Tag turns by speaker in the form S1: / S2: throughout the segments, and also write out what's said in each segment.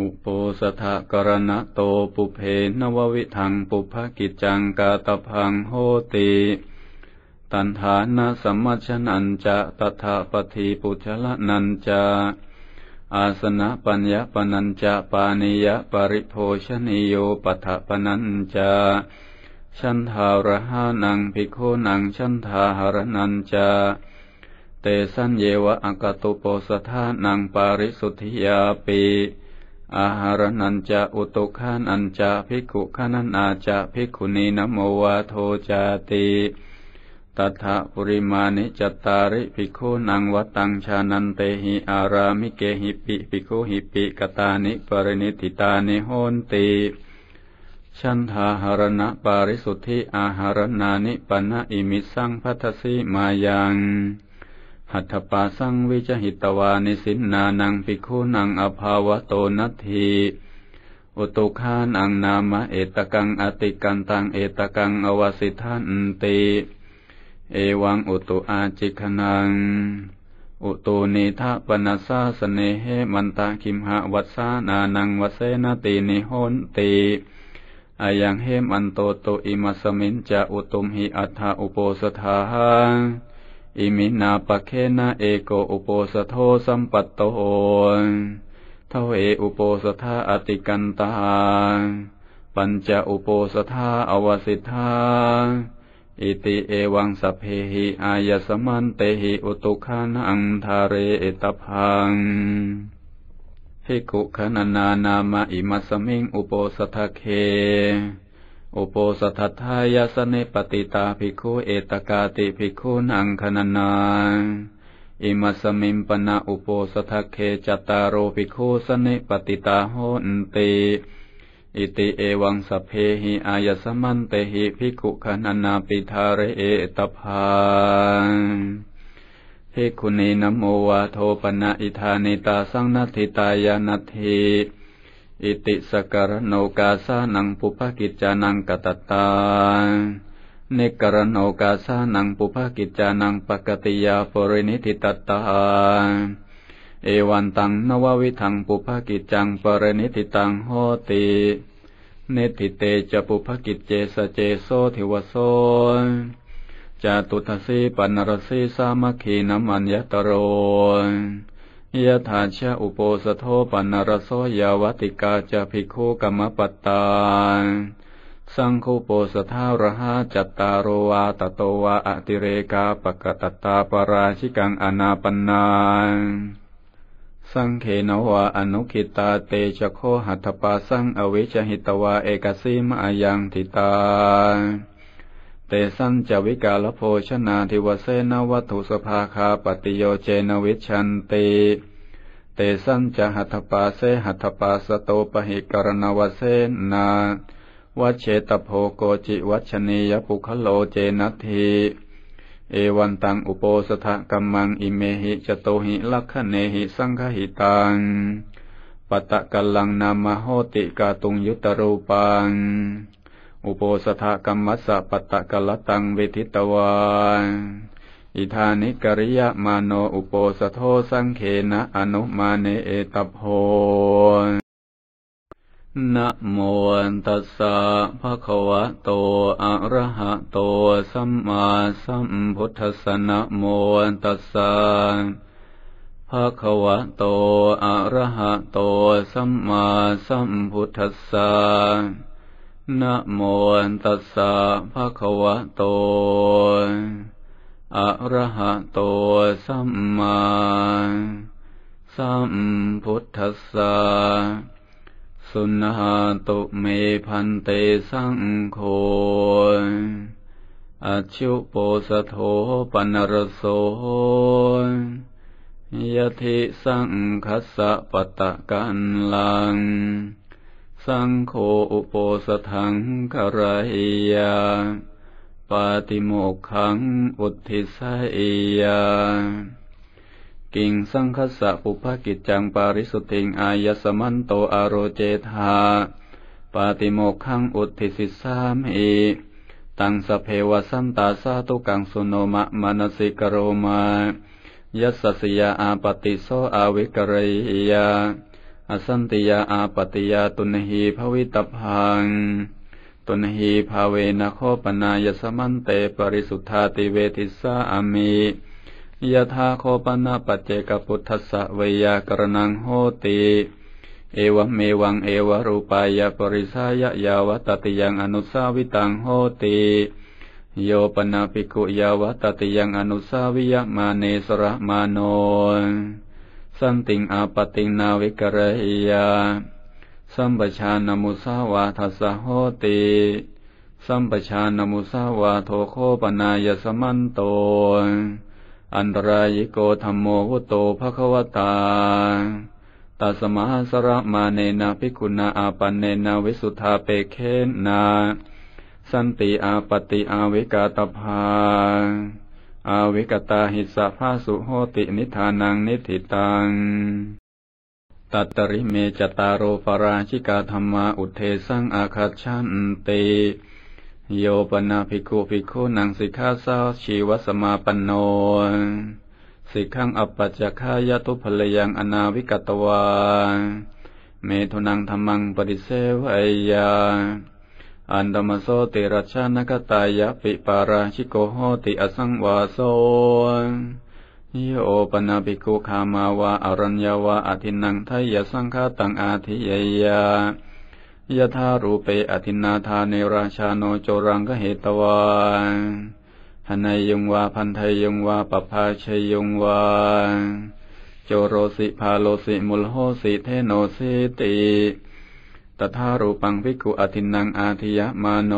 S1: อุโปสถกรณะโตปุเพนววิทังปุภกิจจังกาตพังโหติตันฐานะสัมมชนันจะตถาปฏิปุชละนันจะอาสนะปัญญาปนัญจะปานิยปริโภชนิโยปัฏปนัญจะชันทารหานังภิกขุนังชันทาหรนัญจะเตสัญเยวะอกตุโปสธานังปาริสุทธิยาปี อาหารนันจะอุตุขานันจะภิกขุขานันอาจะภิกขุนีนโมวาโทจาติตถะปุริมานิจตาริภิกขุนังวัตังชานันเตหิอารามิเกหิปิภิกขุหิปิกตานิปรินิติตานิโหนติชันทาหารณะปาริสุทธิอาหารนานิปนะอิมิสังพัทสีมายัง หัตถปาสังวิจหิตวานิสินนานังภิกขุนังอภาวโตนัตถีอุตุคานังนามะเอตกังอติกันตังเอตกังอวสิทันติเอวังอุตุอาจิคนัง อุตุนิทะปนัสสาสเนเหมันตาคิมหะวัสานานังวเสนตินิหนติอายังเหมันโตโตอิมัสมินจะอุตุมหิอัฏฐอุโปสถา อิมินาปะเคนะเอโกอุโปสโทสัมปัตโตเทเออุโปสถาอติกันตาปัญจอุโปสถาอวสิทาอิติเอวังสเพหิอายสมันเตหิอุตุขานังทาเรเอตพังภิกขุขนานานามะอิมัสมิงอุโปสถเค อุโปสถทายสเนปติตาภิกขุเอตกาติภิกขุนังคณนาอิมัสมิมปนาอุโปสถเคจตารโรภิกขุสเนปติตาโหนติอิติเอวังสเพหิอายสมันเตหิภิกขุขนานาปิทาเรเอตพานภิกขุนีนโมวาโทปนะอิธานิตาสังนัติตายานัตถิ อิติสกรโนกาสานังปุภกิจานังกตตาเนกรโนกาสานังปุภกิจานังปกติยาปรินิติตตาเอวันตังนววิทังปุภกิจจังปรณิติตังโหติเนติเตจะปุภกิจเจสเจโสทิวโสจตุทสีปันรสีสามัคคีนัมัญญตโร ยะถาชะอุโปสโทปันรโสยาวติกาจะภิกขุกรรมปัตตาสังคุโปสทารหาจัตตารวาตโตวาอติเรกาปกตตาปราชิกังอนาปนาสังเขนวาอนุคิตาเตชโคหัตปาสังอเวชหิตวาเอกสีมายังทิตา เตสันจวิกาลโภชนาทิวเสนวัตถุสภาคาปฏิโยเจนวิชันติเตสันจหัตปาเสหัตปาสโตปหิกรณวเสนาวัเชตโพโกจิวัชนียปุคโลเจนัตถิเอวันตังอุโปสถกัมมังอิเมหิจโตหิลักขเนหิสังฆหิตังปตะกัลลังนามาโหติกาตุงยุตรูปัง อุโปสถกัมมัสสะปตะกัลตังเวทิตวานอิธานิกริยมาโนอุโปสโทสังเขนะอนุมาเนเอตโพนะโมตัสสะภะคะวะโต อะระหะโต สัมมาสัมพุทธัสสะนะโมตัสสะภะคะวะโต อะระหะโต สัมมาสัมพุทธัสสะ นะโมตัสสะภะคะวะโต อะระหะโตสัมมาสัมพุทธัสสะ สุนหาตุเมพันเตสังโฆอชุโปสะโทปนรโสยติสังคัสสะปะตะกันลัง สังโฆอุปสถังกรหิยาปาติโมกขังอุทิสัยยากิงสังคสะปุภกิจจังปาริสุทธิงอายสมันโตอโรเจธาปาติโมกขังอุทิสิสามีตังสเพวสันตาสาตุกังสุโนมะมนสิกโรมายัสสยาอาปติโสอาวิกรยยา อสันติยาอาปติยาตุนหีภวิตพัง ตุนหีภาเวนะโคปนายสมันเตปริสุทธาติเวทิสาอามิยะธาโคปนาปัจเจกพุทธะเวยากรณังโหติ เอวะเมวังเอวะรูปายะปริสายะยาวตติยังอนุสาวิตังโหติโยปนาภิกุยาวตติยังอนุสาวิยะมาเนสระมาโน สันติงอาปติงนาวิกระหิยา สัมปชานมุสาวาทัสโหติสัมปชานมุสาวาโทโคปนายสมันโต อันตรายโกธรรมโมวุโตภควตาตัสมาสระมาเนนาภิกุณาอาปันเนนาวิสุทธาเปเคนา สันติอาปติอาวิกาตภา อาวิกตาหิสะภาสุโหตินิทานังนิธิตัง ตัตริเมจตารโรปราชิกาธรรมาอุเทสังอาคาชันติโยปนาภิกขุภิกขุนังสิกขาสาวชีวสมาปโน สิกขังอัปปัจจคายตุภลยังอนาวิกตวา เมทุนังธรรมังปริเสวยยา อันดมโสติรัชานกตายะปิปาราชิโกโหติอสังวาโสโยปนาภิกุขามาวาอรัญญาวาอธินังทยสังฆาตังอาทิยยายะธารูเปอธินาธาเนราชาโนโจรังกเหตวาหนายยงวาพันทยงวาปภาชยงวาโจโรสิพาโลสิมุลโหสิเทโนสิติ ตถารูปังภิกขุอธินังอาทิยมาโน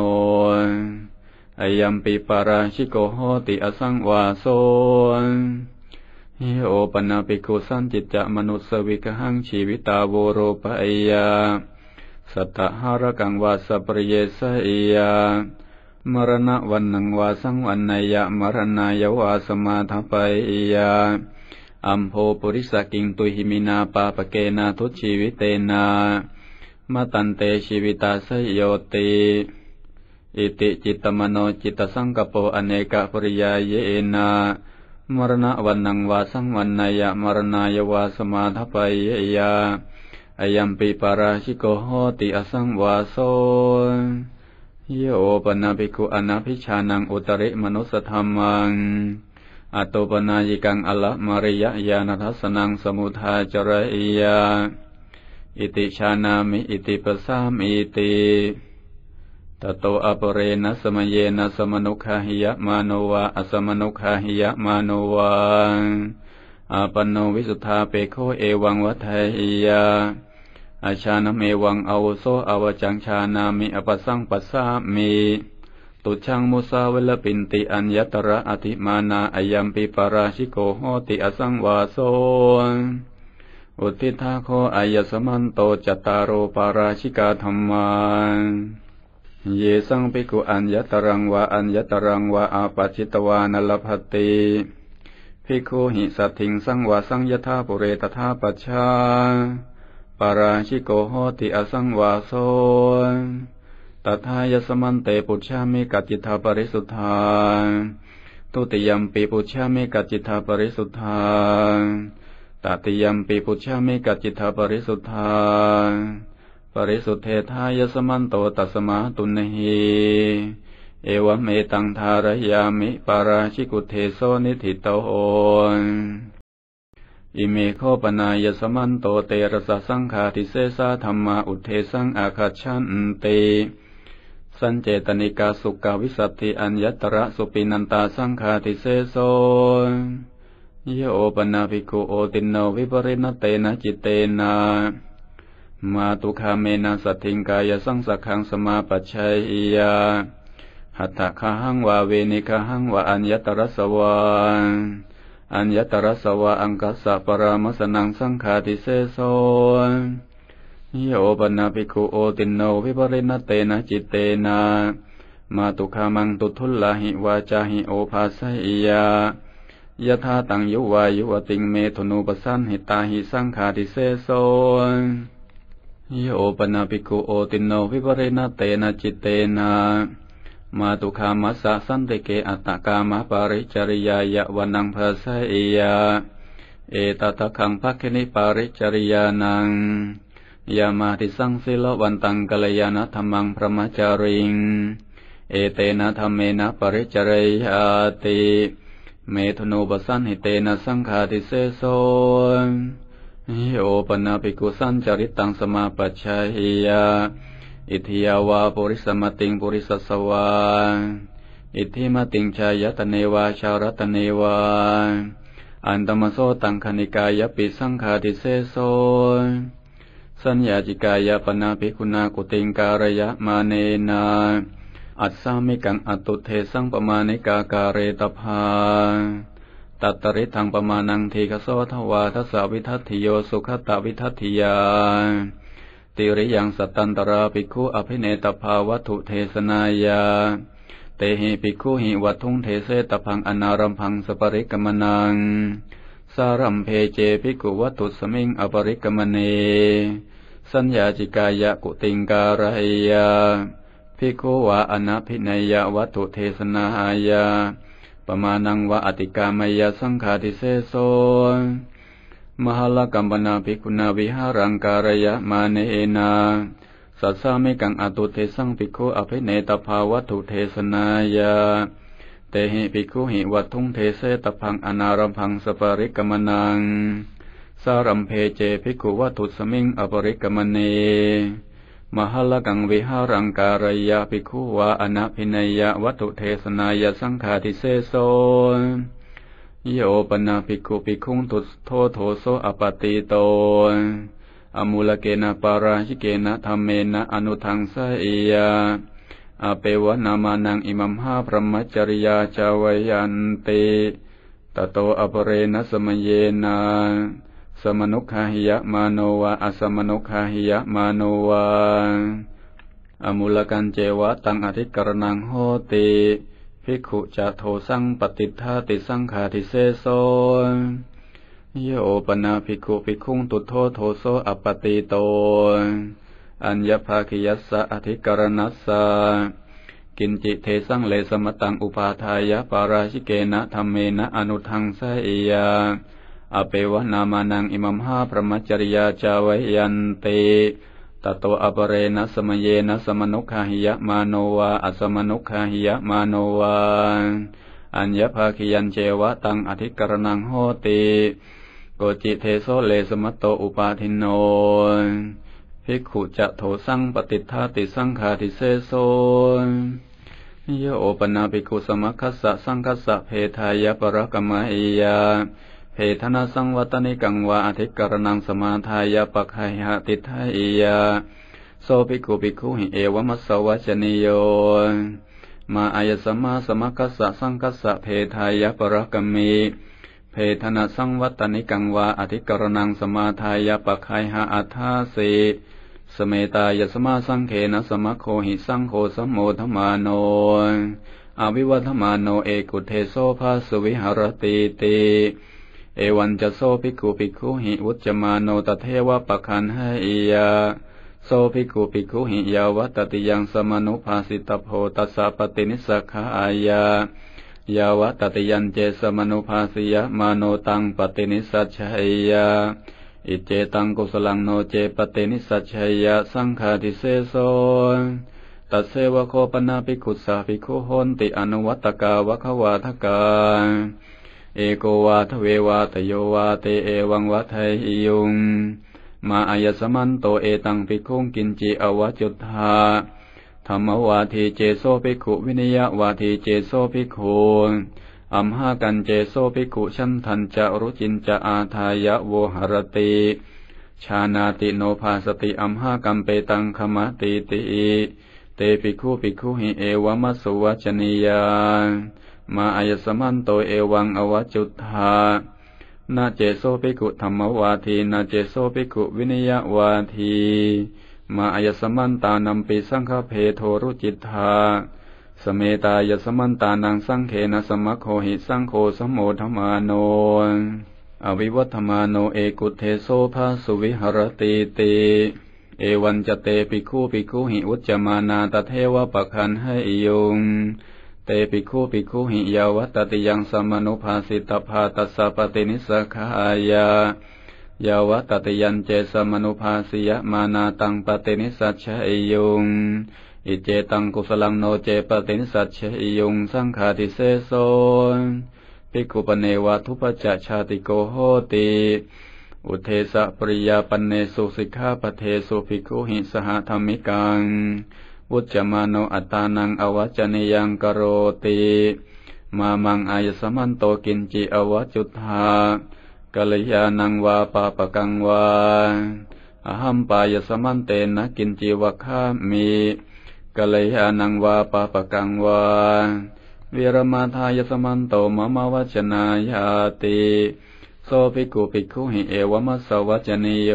S1: อายัมปิปาราชิโกโหติอสังวาโซโอปนาภิกขุสันจิตจะมนุสวิกหังชีวิตาโวโรปะยาสัตตหารกังวาสปริเยสยามรณะวันนังวาสังวันนายะมรณายาวาสมาทปยาอัมโพปุริสกิงตุหิมินาปาปเกนาทุชีวิเตนา มาตันเตชีวิตาสยโยติอิติจิตมโนจิตสังกปอเนกปริยาเยนามรณะวันนังวาสังวันนายะมรณายวาสมาทปยยาอายัมปิปาราชิโกโหติอสังวาโซโยปนาภิกุอนาภิชานังอุตริมนุสธรรมังอตโตปนายิกังอละมาริยญาณทัสนังสมุทาจระอิยา อิติชานามิอิติปสามิติตโตอปเรนะสมเยนะสมนุขาหิยะมาโนวาอสมนุขาหิยะมาโนวาอาปันโนวิสุทธาเปโคเอวังวัฏหิยาอาชานเมวังอาวโซอวจังชานามิอปสังปัสสามิตุชังมุสาวลปินติอัญญตระอธิมานาอายัมปิปาราชิโกโหติอสังวาโซ อุทิทาโคอายสมันโตจตารโรปาราชิกาธรรมาเยสังปิกุอัญญตรังวาอัญญตรังวาอาปัจิตวานลภติภิกขุหิสัตถิงสังวาสังยธาปุเรตถาปัชชาปาราชิโกโหติอสังวาโซตถายสมันเตปุชฌามิกัจจิตาปริสุทธาตุติยมปีปุชฌามิกัจจิตาปริสุทธา ตติยมปีปุชฌามิกัจจิตาปริสุทธา ปริสุทธเทธายสมันโตตัสมาตุนหีเอวเมตังทารยามิปาราชิกุเทโสนิธิโตโอนอิเมโคปนายสมันโตเตระสะสังขาทิเสสาธรรมาอุเทสังอาคาชันเต สันเจตนิกาสุกาวิสัตติอัญญตระสุปินันตาสังขาทิเสโส โยปนาภิกุโอตินโนวิปริณเตนะจิตเตนะมาตุคาเมนะสัตถิงกายสังสักขังสมาปัจชัยยาหัตถะคหังวาเวนิคหังวาอัญญตระสวาอัญญตระสวาอังกัสสะปรามสนังสังขาติเสโสโยปนาภิกุโอตินโนวิปริณเตนะจิตเตนะมาตุคามังตุทุลลาหิวาจาหิโอภาสัยยา ยะธาตังยุวายุวติงเมธนุปสันหิตาหิสังขาติเสโสโยปนาภิกุโอตินโนวิปริณเตนะจิตเตนะมาตุคามัสสะสันติเกอัตตกามะปาริจริยายะวันังภาษายยาเอตตะขังภักขินิปาริจริยานังยามาติสังสิลวันตังกัลยาณธรรมังพระมจาริง เอเตนะธรรมเมนะปริจริยาติ เมธโนปสันหิเตนะสังฆาติเสโสโยปนาภิกุสันจริตตังสมาปัชาหิยาอิทิยาวาปุริสมติงปุริสสวาอิทิมติงชายตเนวาชาวรตเนวาอันตมโสตังคณิกายปิสังฆาติเสโสสัญญาจิกายปนาภิกุณากุติงการยะมาเนนา อัตสามิกังอตุเทสังปมาณิกาการเรตภาตัตริทังปมานังทีกโสทวาทัสสวิทัติโยสุขตวิทัติยา ติริยังสตันตราภิกขุอภิเนตภาวัตุเทสนายา เตหิภิกขุหิวัตุงเทเสตพังอนารัมพังสปริกมนัง สารัมเพเจภิกขุวัตุสมิงอปริกมเน สัญญาจิกายะกุติงการายา ภิกขุวะอนาภินยวัตุเทสนายาปมาณังวะอติกามยสังฆาติเสโสมหลกัมปนาภิกุณาวิหารังการยะมาเนนาสัสสามิกังอตุเทสังภิกขุอภิเนตภาวัตุเทสนายาเตหิภิกขุหิวัตุงเทเสตพังอนารัมพังสปริกมนังสารัมเพเจภิกขุวัตุสมิงอปริกมเน มหลกังวิหารังการยะภิกขุวาอนาภินยะวัตุเทสนายสังฆาทิเสโสโยปนาภิกขุภิกขุตุโทโทโสอปติโตอมูลเกนะปาราชิเกนะธรรมเมนะอนุทังสเอียาอเปวนามานังอิมัมหาพรหมจริยาจาวยันติตโตอปเรนะสมเยนา สมนุขาหิยะมาโนวาอสมนุขาหิยะมาโนวาอมูลกันเจวะตังอธิกรณังโหติภิกขุจะโทสังปฏิทาติสังขาทิเสโสโยปนาภิกขุภิกขุงตุโทโทโสอปติโต อัญญภาคิยัสสะอธิกรณัสสะกินจิเทสังเลสมตังอุปาทายะปาราชิเกนะธรรมเมนะอนุทังสะเอีย อเปวนามานังอิมัมหาพระมจริยาจาวยันติตโตอปเรนะสมเยนะสมนุขาหิยะมาโนวาอสมนุขาหิยะมาโนวาอัญญภาคิยันเจวะตังอธิกรณังโหติโกจิเทโสเลสมัตโตอุปาทินโนภิกขุจะโถสังปฏิทาติสังขาติเสโสโยโอปนาภิกขุสมัคคัสสะสังคัสสะเพทายะปรกมะอียา เพทนาสังวัตนิกังวาอธิกรณังสมาทายาปะไคหะติทายาโสภิกขุภิกขุหิเอวมัสสวัจนิโยมาอายสมาสมกัสสะสังกัสสะเพทายาปรกมีเพทนาสังวัตนิกังวาอธิกรณังสมาทายาปะไคหะอัฏฐาสีสเมตายสมาสังเขนะสมโคหิสังโฆสมโมธมาโนอวิวัธมาโนเอกุเทโสภาสวิหรติติ เอวันจะโซภิกขุภิกขุหิวุจมาโนตเทวะปะคันให้ยาโซภิกขุภิกขุหิยาวัตติยังสมนุภาสิตโพตัสสะปตินิสัขายายาวัตติยันเจสมนุภาสิยมาโนตังปตินิสัชยยาอิเจตังกุสลังโนเจปตินิสัชยยาสังฆาทิเสโสตัสเสวะโคปนาภิกขุสาภิกขุโหนติอนุวัตกาวะควาทกา เอโกวาทเววาตโยวาเตเอวังวัฏไยุง มาอายสมันโตเอตังปิคุงกินจิอวจุธาธรรมวาทีเจโซภิกขุวินิยวาทีเจโซภิกขุอัมหากันเจโซภิกขุชันทันจะรุจินจะอาทายะโวหรติชานาติโนภาสติอัมหากัมเปตังขมติติเตภิกขุภิกขุหิเอวมัสสุวัจนิยา มาอายสมันโตเอวังอวจุธานาเจโซภิกุธรรมวาทีนาเจโซภิกุวินิยวาทีมาอายสมันตานัมปิสังฆเพโทรุจิตธาสเมตายสมันตานังสังเขนะสมะโคหิสังโฆสมโมธมาโน อวิวัธมาโนเอกุเทโสภาสุวิหรติติเอวันจะเตปิคูปิคูหิอุจจมานาตเทวปะคันให้ยง เตปิคูปิคูหิยาวัตติยังสมนุภาสิตภาตัสสะปฏินิสขายายาวัตติยันเจสมนุภาสิยมานาตังปฏินิสัชเอยุงอิเจตังกุสลังโนเจปตินิสัชเอยุงสังขาติเสโสภิกขุปเนวะทุปจชาติโกโหติอุเทสะปริยาปเนสุสิกขาปเทสุภิกขุหิสหธรรมิกัง วุจมาโนอัตานังอวัจเนยังกโรติมามังอายสมันโตกินจิอวัจุธากัลยานังวาปาปกังวาอหัมปายสมันเตนะกินจิวะคามีกัลยานังวาปาปกังวาวิรมาทายสมันโตมะมวัจนายาติโสภิกขุภิกขุหิเอวมัสสวัจเนโย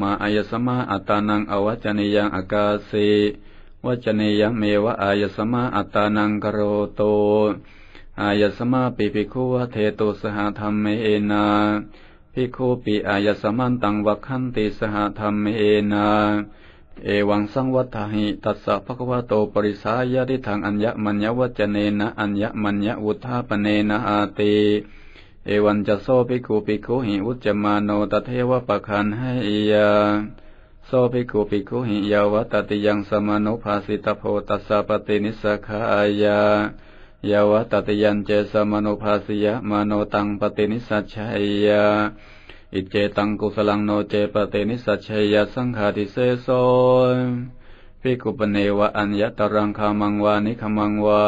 S1: มาอายสมาอัตานังอวัจเนยังอากาสิวัจเนยังเมวะอายสมาอัตานังกโรโต อายสมาปิภิกขุวะเทตุสหธรรมเมนาภิกขุปิอายสมันตังวัคขันติสหธรรมเมนาเอวังสังวัฏหิตัสสะภควโตปริสายะทิทังอัญญมัญญวัจเนนะอัญญมัญญวุธาปเนนะอาติ เอวันจะโซภิกขุภิกขุหิอุจจมาโนตเทวะปะคันให้ยาโซภิกขุภิกขุหิยาวตติยังสมานุภาสิตโพตัสสะปฏินิสขายายาวตติยันเจสมานุภาสิยะมโนตังปฏินิสัชชัยยาอิเจตังกุสลังโนเจปฏินิสัชชัยยสังฆาติเสโสภิกขุปเนวะอัญญตรังคามังวานิคมังวา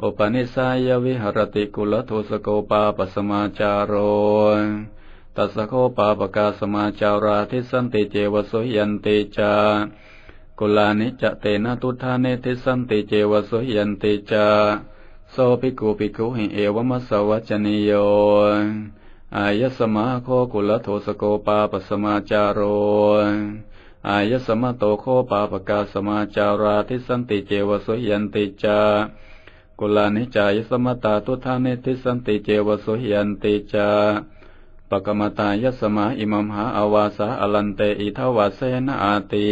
S1: โอปนิสัยวิหรติกุลโทสโกปาปสมาจารโรตัสโคปาปกาสมาจาราทิสันติเจวสุยันติจากุลานิจะเตนะตุธาเนทิสันติเจวสุยันติจาโสภิกุภิกุหิเอวมัสวัจนิโยอายสมาโคกุลโทสโกปาปสมาจารโรอายสมโตโคปาปกาสมาจาราทิสันติเจวสุยันติจา กุลานิจายสมตาตุธานิทิสันติเจวสุหิยันติจาปกมตายสมาอิมัมหาอาวาสาอลันเตอิทวาเสนอาติ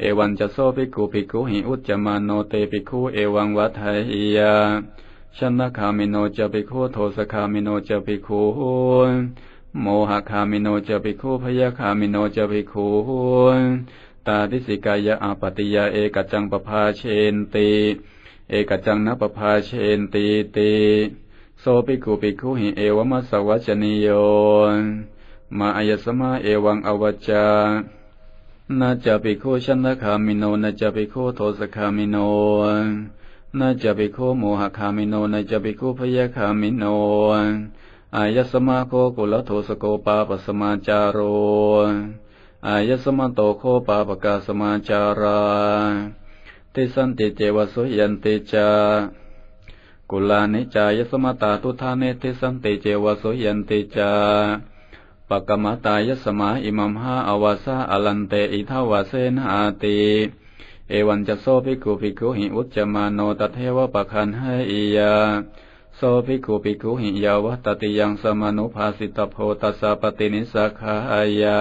S1: เอวันจะโซภิกขุภิกขุหิอุจจมาโนเตภิกขุเอวังวัฏหยาชนะคามิโนจะภิกขุโทสคามิโนจะภิกขุโมหคามิโนจะภิกขุพยาคามิโนจะภิกขุตาทิสิกายะอาปติยาเอกจังปภาเชนติ เอกจังนปภาเชนตีตีโสปิกุปิกุหิเอวมัสวัจนิโยมาอายสมาเอวังอวัจจานาจะปิโคชันทคามิโนนาจะปิโคโทสคามิโนนาจะปิโคโมหคามิโนนาจะปิโคพยาคามิโนอายสมาโคกุลโทสโกปาปสมาจารโรอายสมาโตโคปาปกาสมาจารา ติสันติเจวสุยันติจากุลานิจายสมตาตุธาเนติสันติเจวสุยันติจาปกมตายสมาอิมัมหาอวาสาอลันเตอิทาวาเสนอาติเอวันจะโซภิกุภิกุหิอุจจมาโนตเทวปะคันให้อียาโซภิกุภิกุหิยาวัตติยังสมานุภาสิตโพตัสสะปตินิสักขายา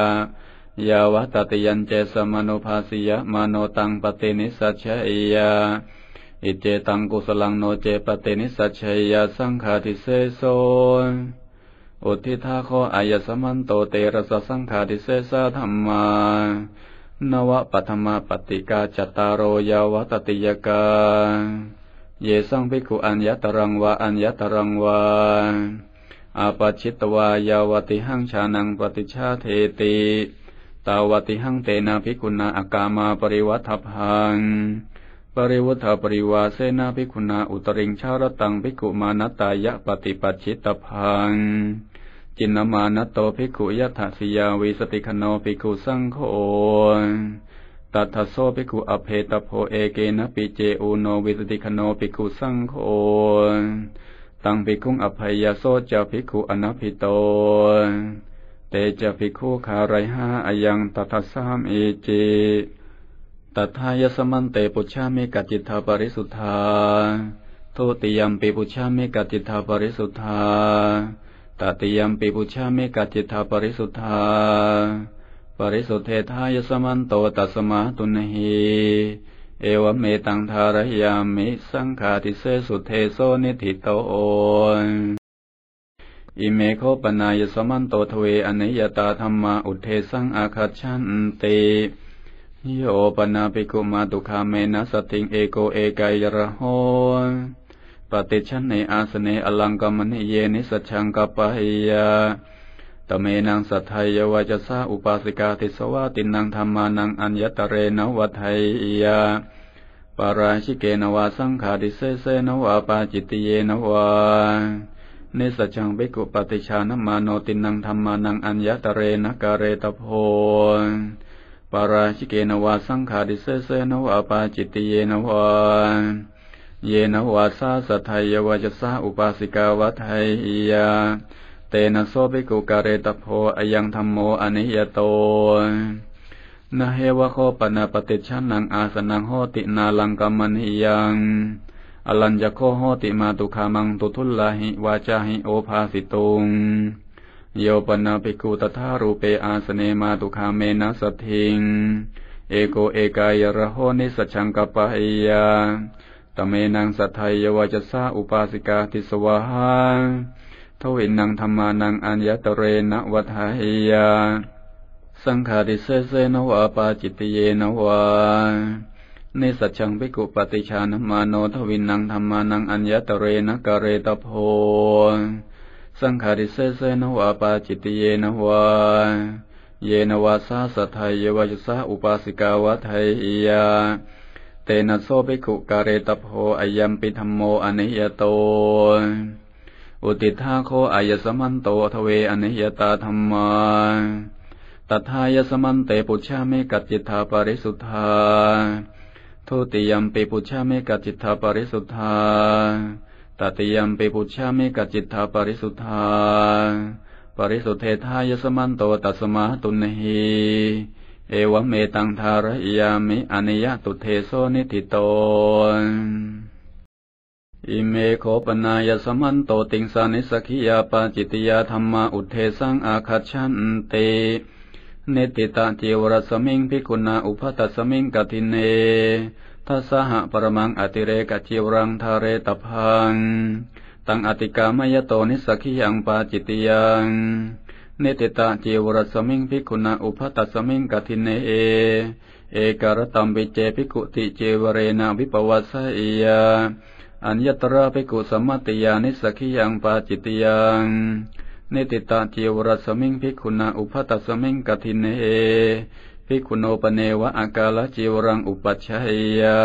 S1: ยาวัตติยันเจสมนุภาสิยมโนตังปฏินิสัชยาอิเจตังกุสลังโนเจปฏินิสัชยาสังฆาทิเสโสอุทิทาโคอายสมันโตเตระสสังฆาทิเสสะธรรมานวะปัทมาปฏิกาจตารโรยาวัตติยกาเยสังภิกขุอัญญตรังวาอัญญตรังวาอาปชิตวายาวติหังชานังปฏิชาเทติ ตาวติหังเตนะภิกุณาอากามาปริวัฏพัง ปริวัฏปริวาเสนาภิกุณาอุตริงชารตังภิกุมานตายะปฏิปัชิตพัง จินนามานโตภิกุยัตสิยาวิสติคโนภิกุสังโฆตัทโสภิกุอเพตโพเอเกนะปิเจอุโนวิสติคโนภิกุสังโฆตังภิกุงอภัยโสจาภิกุอนัพิโต เตจะภิกขุคาไรห้าอายังตถาสามเอเจตถายสมันเตปุชามิกจิตาปริสุทธาทุติยมปิปุชามิกจิตาปริสุทธาตติยมปิปุชามิกจิตาปริสุทธา ปริสุทธเทธายสมันโตตัสมาตุนหีเอวเมตังทารยามิสังขาติเสสุเทโสนิธิโตโอ อิเมโคปนายสมันโตทเวอเนยตาธรรมาอุเทสังอาคัจฉันเตโยปนาปิกุมาตุคาเมนะสติงเอโกเอกายระโหปฏิชันในอาสเนอลังกมณิเยนิสัชังกปะหิยาตเมนังสัทไทยวาจสาอุปาสิกาทิสวาตินังธรรมานังอัญญตเรนวัฏไทยาปาราชิเกนวาสังขาดิเสเสนวาปาจิตติเยนวา เนสจังเบกุปฏิชานมาโนตินังธรรมานังอัญญตเรนกาเรตโพปาราชิเกนวาสังขาดิเสเสนวาปาจิตติเยนวาเยนวาสาสัทไทยวาจสาอุปาสิกาวัฏไทยาเตนะโสภิกุกาเรตโพอยังธรรมโมอนิยโตนะเฮวะโคปนาปฏิชันนังอาสนังโหตินาลังกัมมันหิยัง อลัญญโคหติมาตุขามังตุทุลลาหิวาจาหิโอภาสิตุงโยปนาภิกุตถารูเปอาสเนมาตุคาเมนะสทิง เอโกเอกายระโหนิสชังกปะหิยาตเมนังสัทไทยวาจสาอุปาสิกาทิสวาหาทวินังธรรมานังอัญญตเรนวัฏหิยา สังขาริเสเสนวะปาจิตเยนวะ นสัจังภิกุปฏิชานมาโนทวินังธรรมานังอัญญตเรนะกเรตโพ สังขาริเสเสนวะปาจิตเยนวะเยนวาสาสัทไทยวาจสาอุปาสิกาวัฏหิยา เตนะโสภิกุกเรตโพอายัมปิธรรมโมอนิยโต อุติทาโคอายสมันโตทเวอนิยตาธรรมาตถายสมันเตปุชาเมกัจจิตาปริสุทธา ทุติยมปิปุชาเมกจิตาปริสุทธาตติยมปิปุชาเมกจิตาปริสุทธา ปริสุทธเทธายสมันโตตัสมาตุนหีเอวเมตังทารยามิอนิยตุเทโสนิติโต อิเมโคปนายสมันโตติงสานิสกิยาปาจิตยาธรรมาอุเทสังอาคัชันเตเนติตาเจวรสมิงพิกุณาอุพัตสมิงกตินเนทัสหะปรมังอติเรกจิวรังทาเรตพัง ตังอติกามยโตนิสกิยังปาจิตยังเนติตาเจวรสมิงพิกุณาอุพัตสมิงกติเนเอ เอการตัมปิเจพิกุติเจวเรนาวิปวัสสยาอัญญตระภิกุสัมมติยานิสกิยังปาจิตยัง นิติตาเจวรสมิงภิกุณาอุพัตสมิงกทินเอภิกุโนปเนวะอากาลจิวรังอุปัชชัยยา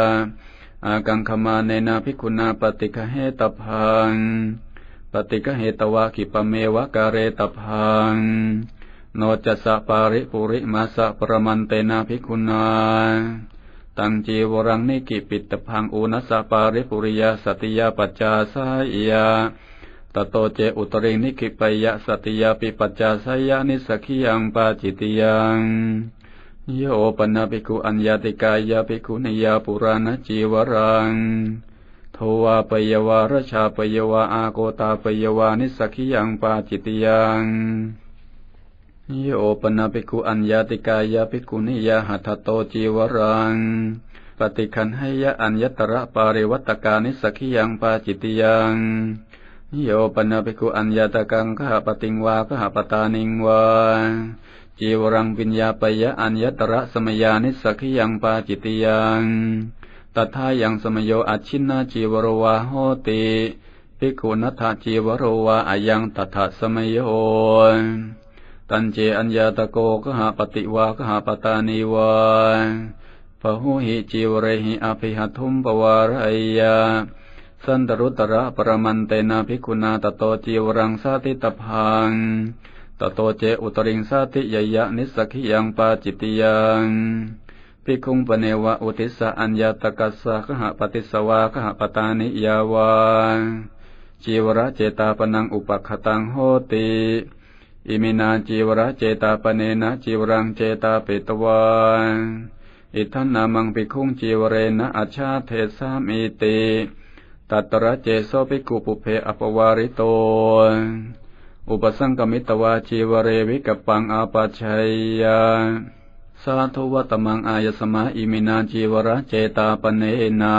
S1: อากังขมาเนนาภิกุณาปฏิกเหตพังปฏิกเหตวะขิปเมวะกาเรตพังโนจัสสะปาริปุริมาสะปรมันเตนาภิกุณาตังจีวรังนิกิปิตพังอุนัสปาริปุริยาสติยาปัจจาสายยา ตโตเจอุตริงนิกิปยะสติยาปิปัจจาสยานิสกิยังปาจิตยังโยปนาภิกุอัญญาติกายาภิกุนิยาปุราณจีวรังโทวาปยวารชาปยวาอาโกตาปยวานิสกิยังปาจิตยังโยปนาภิกุอัญญาติกายาภิกุนิยาหัตโตจีวรังปฏิคันให้ยะอัญญตระปาริวัตกานิสกิยังปาจิตยัง โยปนาภิกุอัญญาตกังขหปติงวาขหปตานิงวาจีวรังปิญญาปยะอัญญตระสมยานิสักิยังปาจิตยังตถายังสมโยอัชินนาจีวรวาโหติภิกขุนัทจีวรวาอายังตถาสมโยตันเจอัญญาตโกกหาปฏิวากหาปตานิวาพหุหิจิวเรหิอภิหัตุมปวารายา สันตรุตระปรมันเตนะภิกุณาตโตจิวรังสาติตพังตโตเจอุตริงสาติยยะนิสกิยังปาจิตยังภิกุงปเนวะอุติสะอัญญาตกัสสะขหปฏิสวาขหปตานิยาวาจิวระเจตาปนังอุปคตังโหติอิมินาจีวระเจตาปเนนะจีวรังเจตาเปตวาอิทันนามังปิคุงจีวเรนะอัชชาเทสามีติ ตัตระเจโสปิกขุปุเพอปวาริโต อุปสังกมิตวาจีวเรวิกปังอาปชัยยาสาธุวัตมังอายสมาอิมินาจีวระเจตาปเนนา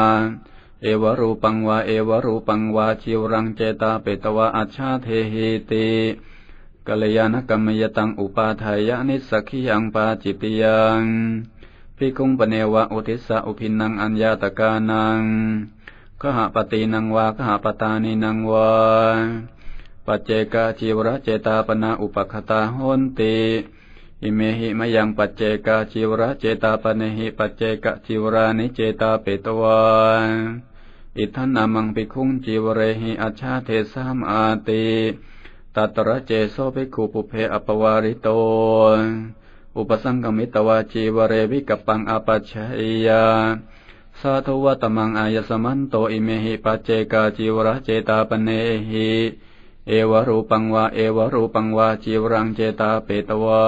S1: เอวรูปังวาเอวรูปังวาจิวรังเจตาเปตวะอัชชาเทหิติกัลยาณกรรมยตังอุปาทายานิสักขิยังปาจิตยังพิคุงปเนวะอุทิสะอุพินังอัญญาตกานัง ขหปตินังวาขหปตานินังวาปัจเจกาจิวระเจตาปนาอุปคตาหนติอิเมหิมยังปัจเจกาจิวระเจตาปเนหิปัจเจกจิวรานิเจตาเปตวาอิทันนามังปิคุงจิวเรหิอัชชาเทสามอาติตัตระเจโสภิกขุปุเพอปวาริโต อุปสังกมิตวาจีวเรวิกปังอปัชชัยยา สาธุวตมังอายสมันโตอิเมหิปัจเจกาจิวระเจตาปเนหิเอวรูปังวาเอวรูปังวาจิวรังเจตาเปตวา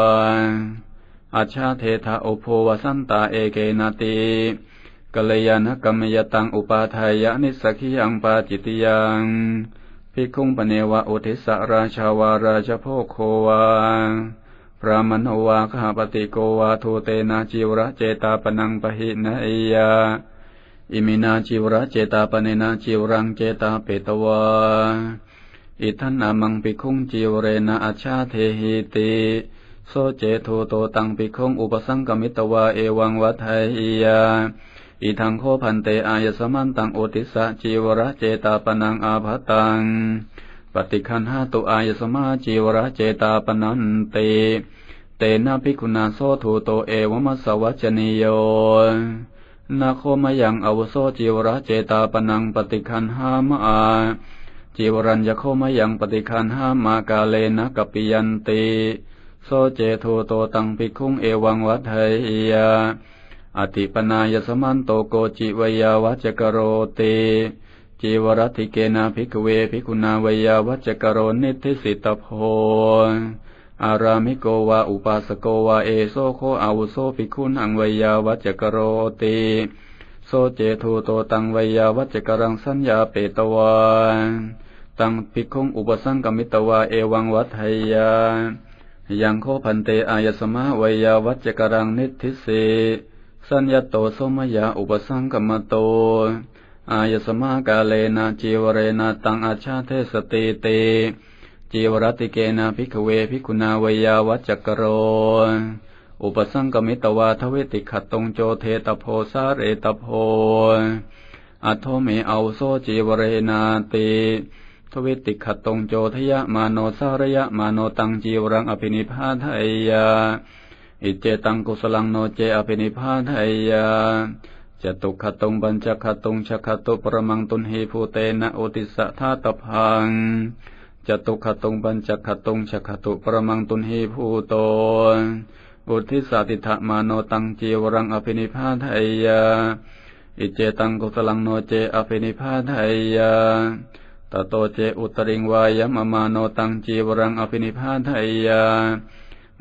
S1: อาชาเทธาโอโภวสันตาเอเกนาติกัลยาณกรรมยตังอุปาทายะนิสกิยังปาจิตยังภิกขุงปเนวะอุทิสราชาวาราชโพโควาพระมโนวาขหปติโกวาทูเตนาจิวระเจตาปนังปะหินเอยา อิมินาจิวระเจตาปเนนาจิวรังเจตาเปตวาอิทันนามังปิคุงจิวเรนะอาชาเทหิติโซเจโทโตตังปิคุงอุปสังกมิตวาเอวังวัฏไหยาอิทังโคพันเตอายสมันตังโอติสะจีวระเจตาปนังอาภตังปฏิคันหาตุอายสมาจีวระเจตาปนันเต เตนะภิกุณาโซทูโตเอวมัสวัจนิโย นาโคมยังอวโซจีวระเจตาปนังปฏิคันหามอาจีวรัญญโคมยังปฏิคันหามากาเลนะกปิยันติโซเจโทโตตังภิกุงเอวังวัฏไหยอติปนายสมันโตโกจิวยาวัจกโรติจีวรติเกนาภิกเวภิกุณาวยาวัจกโรนิทิสิตโพ อารามิโกวาอุปาสโกวาเอโซโคอาวุโซภิกุนังวยาวัจกโรติโซเจทูโตตังวยาวัจกรังสัญญาเปตวาตังภิกขุงอุปสังกมิตวาเอวังวัฏไหยายังโคพันเตอายสมาวยาวัจกรังนิทิสิสัญญโตสมยาอุปสังกมโต อายสมากาเลนะจีวเรนะตังอาชาเทสติเต จีวรติเกนะภิกเวภิกุณาวยาวัจกโร อุปสังกมิตวาทเวติขัดตงโจเทตโพสาเรตโพอัทโทเมเอาโซจีวเรนาติทวติขัดตงโจทยะมาโนสารยะมาโนตังจีวรังอภินิพาทายาอิเจตังกุสลังโนเจอภินิพานหายาจตุขตุงบัญจขตุงชขตุปรมังตุนหิภูเตนะโอติสะธาตพัง จตุขตุงบัญจขตุงชขตุประมังตุนหิภูโตบุทิสาติถมาโนตังจีวรังอภินิพานหายาอิเจตังกุสลังโนเจอภินิพานหายาตโตเจอุตริงวายมมาโนตังจีวรังอภินิพานหายา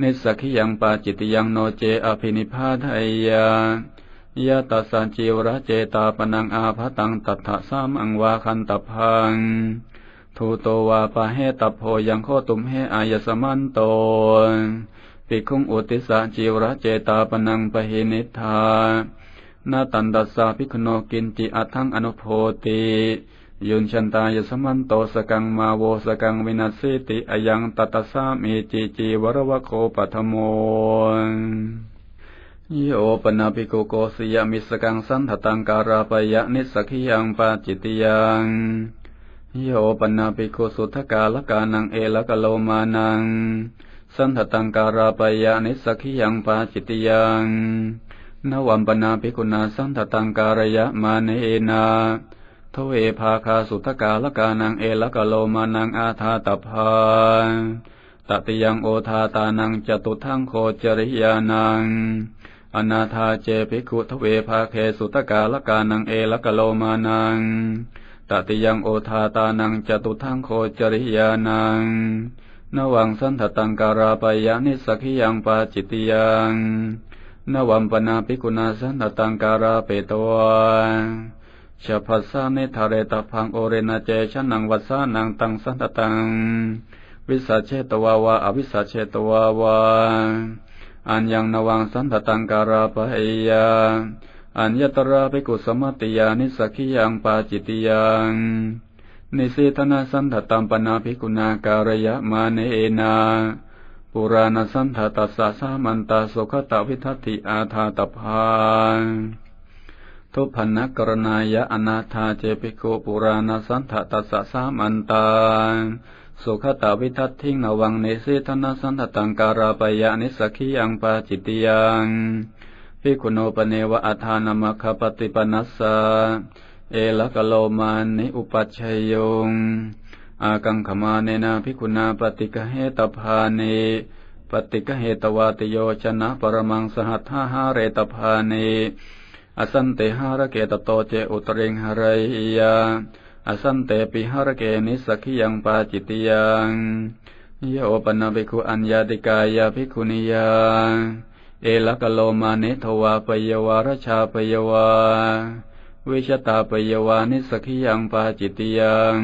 S1: นิสักขิยังปาจิตยังโนเจอภินิพาทายายะตัสสัจิวระเจตาปนังอาภตังตัทธสามังวาคันตพัง ทูโตวาปะเหตโพยังโคตุมเหอายสมันโตปิคุงอุติสะจิวระเจตาปนังปะหินิธานาตันดัสสาภิกโนกินจิอัทังอนุโพติยุนชันตายสมันโตสกังมาโวสกังวินัสสิติอยังตัตสามีจีจีวรวะโคปัทโมโยปนาภิกุโกสยามิสกังสันทตังการาปยะนิสกิยังปาจิตยัง โยปนาภิกุสุทกาลกานังเอลกโลมานัง สันทตังการาปยะนิสักิยังปาจิตยังนวัมปนาภิกุณาสันทตังการยะมาเนนาทเวภาคาสุทกาลกานังเอลกโลมานังอาธาตพาตติยังโอทาตานังจตุทังโคจริยานัง อนาธาเจภิกขุทเวภาเคสุตกาลกานังเอลกโลมานัง ตติยังโอทาตานังจตุทังโคจริยานังนวังสันทตังการาปยานิสักิยังปาจิตยังนวัมปนาภิกุณาสันทตังการาเปตวาชาพัสสานิทาเรตพังโอเรนาเจชนังวัสสานังตังสันตตัง วิสาเชตวาวาอวิสาเชตวาวาอันยังนวังสันทตังการาปะเอยา อัญญตราภิกุสมัติยานิสักิยังปาจิติยังนิสิธนาสันทตัมปนาภิกุณาการยะมาเนเอนาปุราณสันทตัสสะสามันตาสุขตวิทัติอาธาตภาทุพันนกรณายะอนาธาเจปิโกปุราณสันทตัสสะสามันตาสุขตาวิทัตทิงนวังเนสิธนาสันทตังการาปยะนิสักิยังปาจิติยัง ภิกขุโนปเนวะอาทานามคปฏิปนัสสะเอลกโลมานิอุปัชยงอากังขมาเนนาภิกขุนาปฏิกเหตภาเนปฏิกเหตวาติโยชนะปรมังสหัทธาหาเรตภาเนอสันเตหารเกตโตเจอุตริงหรยาอสันเตปิหารเกนิสักิยังปาจิตยังยโยปนาภิกขุอัญญาติกายาภิกขุนิยา เอลกะโลมานิทวาปยวารชาปยวาวิชตาปยวานิสกิยังปาจิตยัง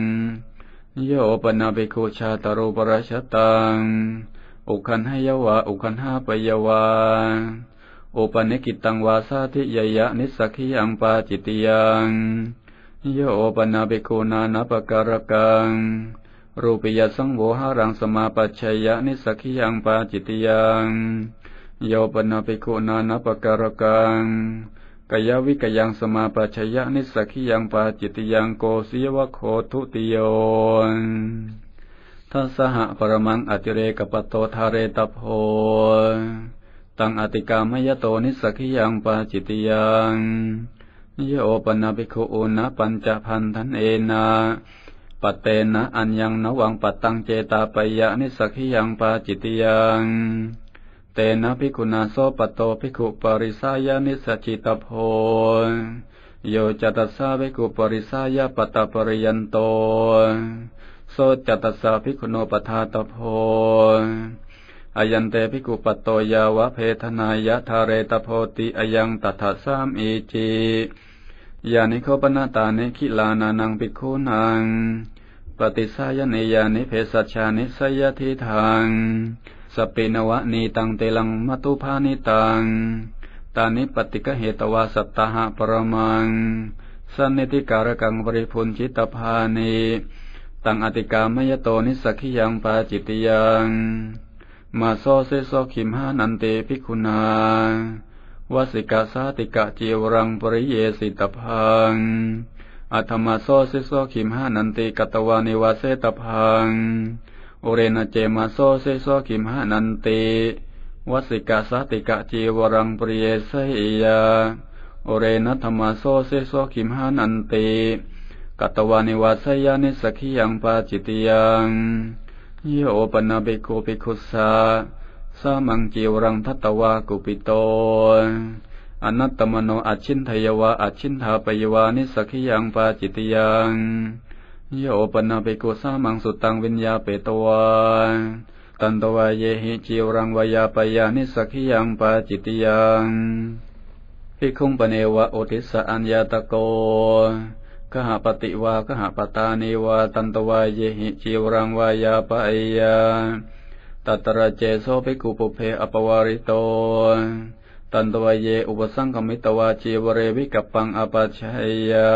S1: โยปนาภิกขุชาตรูปราชตัง อุคันหยวาอุคันห้าปยวาอุปนิกิตังวาสาธิยยะนิสกิยังปาจิตยังโยปนาภิกขุนานาปการกัง รูปิยสังโวหารังสมาปัจฉยะนิสกิยังปาจิตยัง โยปนาภิกขุนานาปการกังกายวิกยังสมาปัจฉยะนิสักิยังปาจิตยังโกศิยวะโคทุติโยทัสหะปรมังอติเรกปโตทาเรตโพตังอติกามยโตนิสักิยังปาจิตยังโยปนาภิกขุนะปัญจพันธันเอนาปเตนะอัญญังนวังปัตตังเจตาปยะนิสักิยังปาจิตยัง นะภิกขุนาโสปโตภิกขุปริสายานิสจิตโพโยจตัสสะภิกขุปริสายาปตปริยันโตโสจตัสสะภิกขุโนปทาตโพอายันเตภิกขุปโตยาวะเพทนายะทาเรตโพติอายังตถาสามอีจียานิโคปนาตานิคิลานานังภิกขุนัง ปฏิสายเนยานิเพสัชานิสยทิทัง สเปนวะนีตังเตลังมัตุภานิตัง ตานิปติกเหตวาสัตตหะปรมัง สันนิติการกังบริพุนจิตภานีตังอติกามยโตนิสักขิยังปาจิตยัง มาโซเซโซขิมหานันเตภิกขุนาวสิกาสาติกะจีวรังปริเยสิตพังอัตมาโซเซโซขิมหานันติกตวานิวาเสตพัง โอเรนเจมาโซเซโซขิมหานันติวสิกาสติกะจีวรังปริเยสยาโอเรนัธมาโซเซโซขิมหานันติกัตวานิวาสยานิสกิยังปาจิตยังโยปนาเบโกเิคุสาสามังจีวรังทัตวากุปิโตอนัตตมโนอัชินทยวาอัชินทาปยวานิสกิยังปาจิตยัง โยปนาเปโกสามังสุตังวิญญาเปตวาตันตวายเยหิจิวรังวายาปยานิสักขิยังปาจิตยังพิคุงปเนวะโอทิสอัญญาตโกกหปติวากหปตานิวาตันตวายเยหิจิวรังวายาปยาตัตระเจโสภิกุปุเพอปวาริโตตันตวายเยอุปสังกมิตวาจีวเรวิกัปปังอปัชยา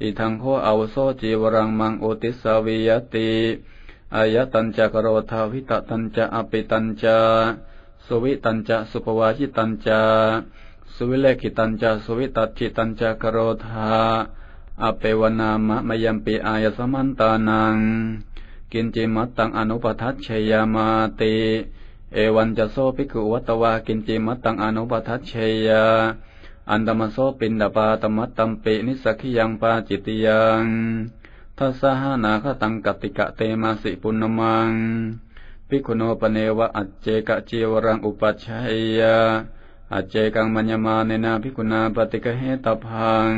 S1: อิทังโคอาวโซจีวรังมังโอติสาวิยติอายตัญจะกโรธาวิตตัญจะอปิตัญจะสวิตัญจะสุปวาจิตัญจะสุวิเลกิตัญจะสุวิตัจิตัญจะกโรธาอเปวนามะมยัมปีอายสมันตานัง กินจิมัตตังอนุปทัชเชยามาติเอวันจะโซภิกขุวัตวากินจิมัตตังอนุปทัชเชยา อันตมโสปินดาปาตมัตตัมปินิสักขิยังปาจิตยังทัสหานาคตังกติกะเตมาสิปุณมังภิกุโนปเนวะอัจเจกะจีวรังอุปัชชัยยาอัจเจกังมัญญมาเนนาภิกขุนาปฏิกะเหตพัง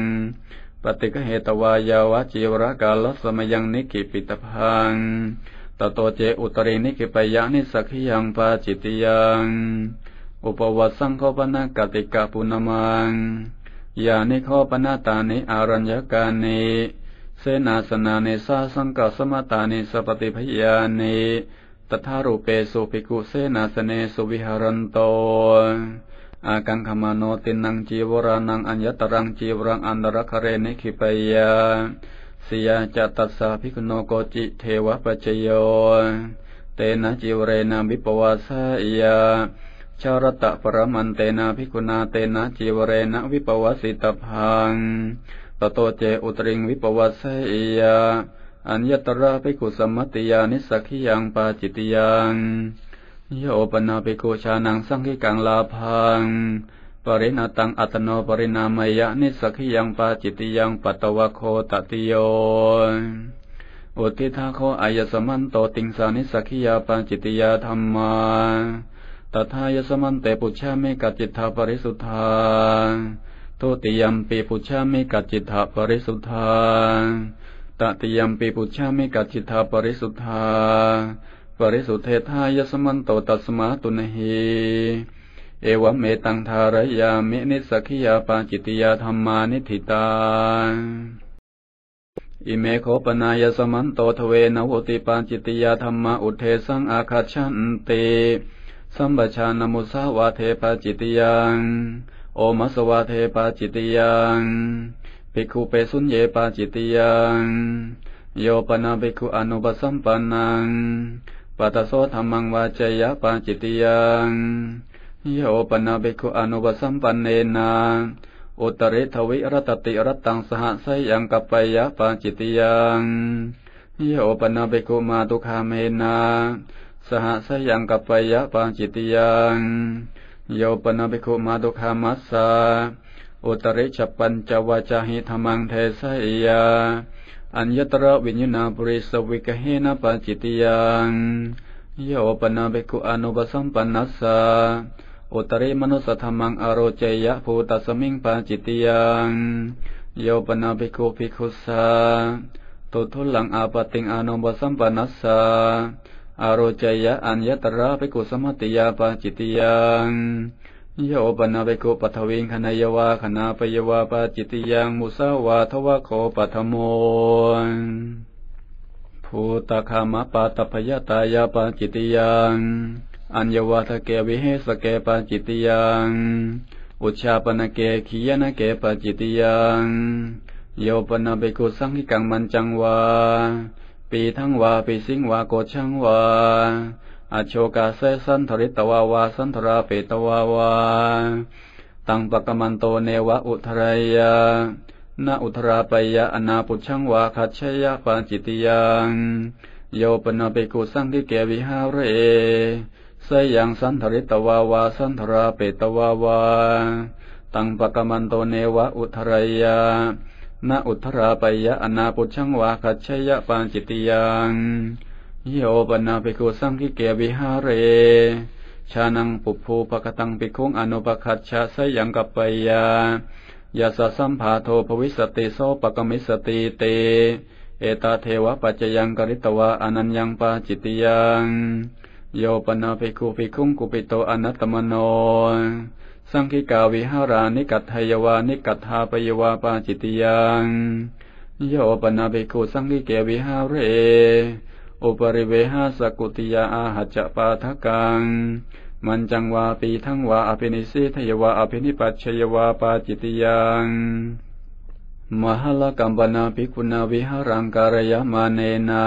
S1: ปฏิกะเหตวายาวะจีวรกาลสมยังนิกิปิตพังตโตเจอุตรินิกิปยานิสักขิยังปาจิตยัง อุปวัตสังโฆปนากติกาปุณมังยานิโคปนาตานิอารัญญกานิเสนาสนานิสาสังกสมตานิสปฏิพยานิตถารูเปสุภิกขุเสนาสเนสุวิหารันโตอากังขมาโนตินังจีวรานังอัญญตรังจีวรังอันตรคเรนิขิปยาสิยาจตัสสะภิกโนโกจิเทวปัจโยเตนะจิวเรนะวิปวาสายา ชารตะปรมันเตนะภิกขุนาเตนะจิวเรนะวิปวสิตพังตโตเจอุตริงวิปวัสยาอัญญตระภิกุสมัติยานิสักขิยังปาจิตยังโยปนาภิกุชานังสังขิกังลาพังปริณตังอัตโนปรินามยะนิสักขิยังปาจิตยังปัตตวะโคตติโยอุทิทาโคอายสมันโตติงสานิสักขิยาปาจิตยาธรรมา ตถายสมันเตปุชามิกัจจิตาปริสุทธาทุติยมปีปุชามิกัจจิตาปริสุทธาตติยมปีปุชามิกัจจิตาปริสุทธา ปริสุทเทธายสมันโตตัสมาตุนหีเอวเมตังทารยามินิสักขิยาปาจิตยาธรรมานิธิตาอิเมโคปนายสมันโตทเวนวุติปาจิตยาธรรมาอุเทสังอาคาชันติ สัมปชานมุสาวาเทปาจิตยังโอมัสวาเทปาจิตยังภิกขุเปสุญเยปาจิตยังโยปนาภิกขุอนุปสัมปันนังปัตโสธรรมังวาจยะปาจิตยังโยปนาภิกขุอนุปสัมปันเนนาอุตริทวิรัตติรัตตังสหสยังกัปปยะปาจิตยังโยปนาภิกขุมาตุคาเมนา สหสยังกัปปยะปาจิตยังโยปนาภิกขุมาตุคามัสสาอุตริจปัญจวาจาหิธรรมังเทสยาอัญญตระวิญญาณปุริสวิกเหนะปัจจิตยังโยปนาภิกขุอนุปสัมปันนัสสะอุตริมนุสธรรมังอโรเจยะภูตัสมิงปัจจิตยังโยปนาภิกขุภิกขุสาตุทุลังอาปติงอนุปสัมปันนัสสะ อโรจยะอัญญตระภิกุสมัติยาปัจจิตยังโยปนาเบกุปัทวิงคณยวาคณาปยวาปาจิตยังมุสาวาทวะโคปัทโมภูตคามะปาตพยตายาปาจิตยังอัญยวาทเกวิเหสเกปาจิตยังอุชาปนเกขียนเกปาจิตยังโยปนาเบกุสังหิกังมันจังวา ปีทั้งวาปีสิงวาโกชังวาอโชกาเสสันทริตวาวาสันทราเปตวาวาตังปะกมันโตเนวะอุทรายานาอุทราปยะอนาปุชังวาคัจฉยะปาจิตยังโยปนาเปกุสังทิเกวิหาเรสยังสันทริตวาวาสันทราเปตวาวาตังปะกมันโตเนวะอุทรายา นาอุทราปยะอนาปุชังวาคัจฉยะปาจิตยังโยปนาภิกุสังคิเกวิหาเร ชานังปุภูปะกตังภิกุงอนุปคัตชะสยังกัปปยายาสสัมภาโทภวิสติโสปกมิสติเต เอตาเทวะปัจจยังกริตวะอนัญญังปาจิตยังโยปนาภิกุภิกุงกุปิโตอนัตตมโน สังคิกาวิหารานิกัตถยวานิกัตถาปยวาปาจิตยังโยปนาภิกขุสังคิเกวิหาเรอุปริเวหาสกุติยาอาหัจปาทกังมันจังวาปีทั้งวาอภินิสิทยวาอภินิปัชยวาปาจิตยังมหลกัมปนาภิกุณาวิหารังการยมาเนนา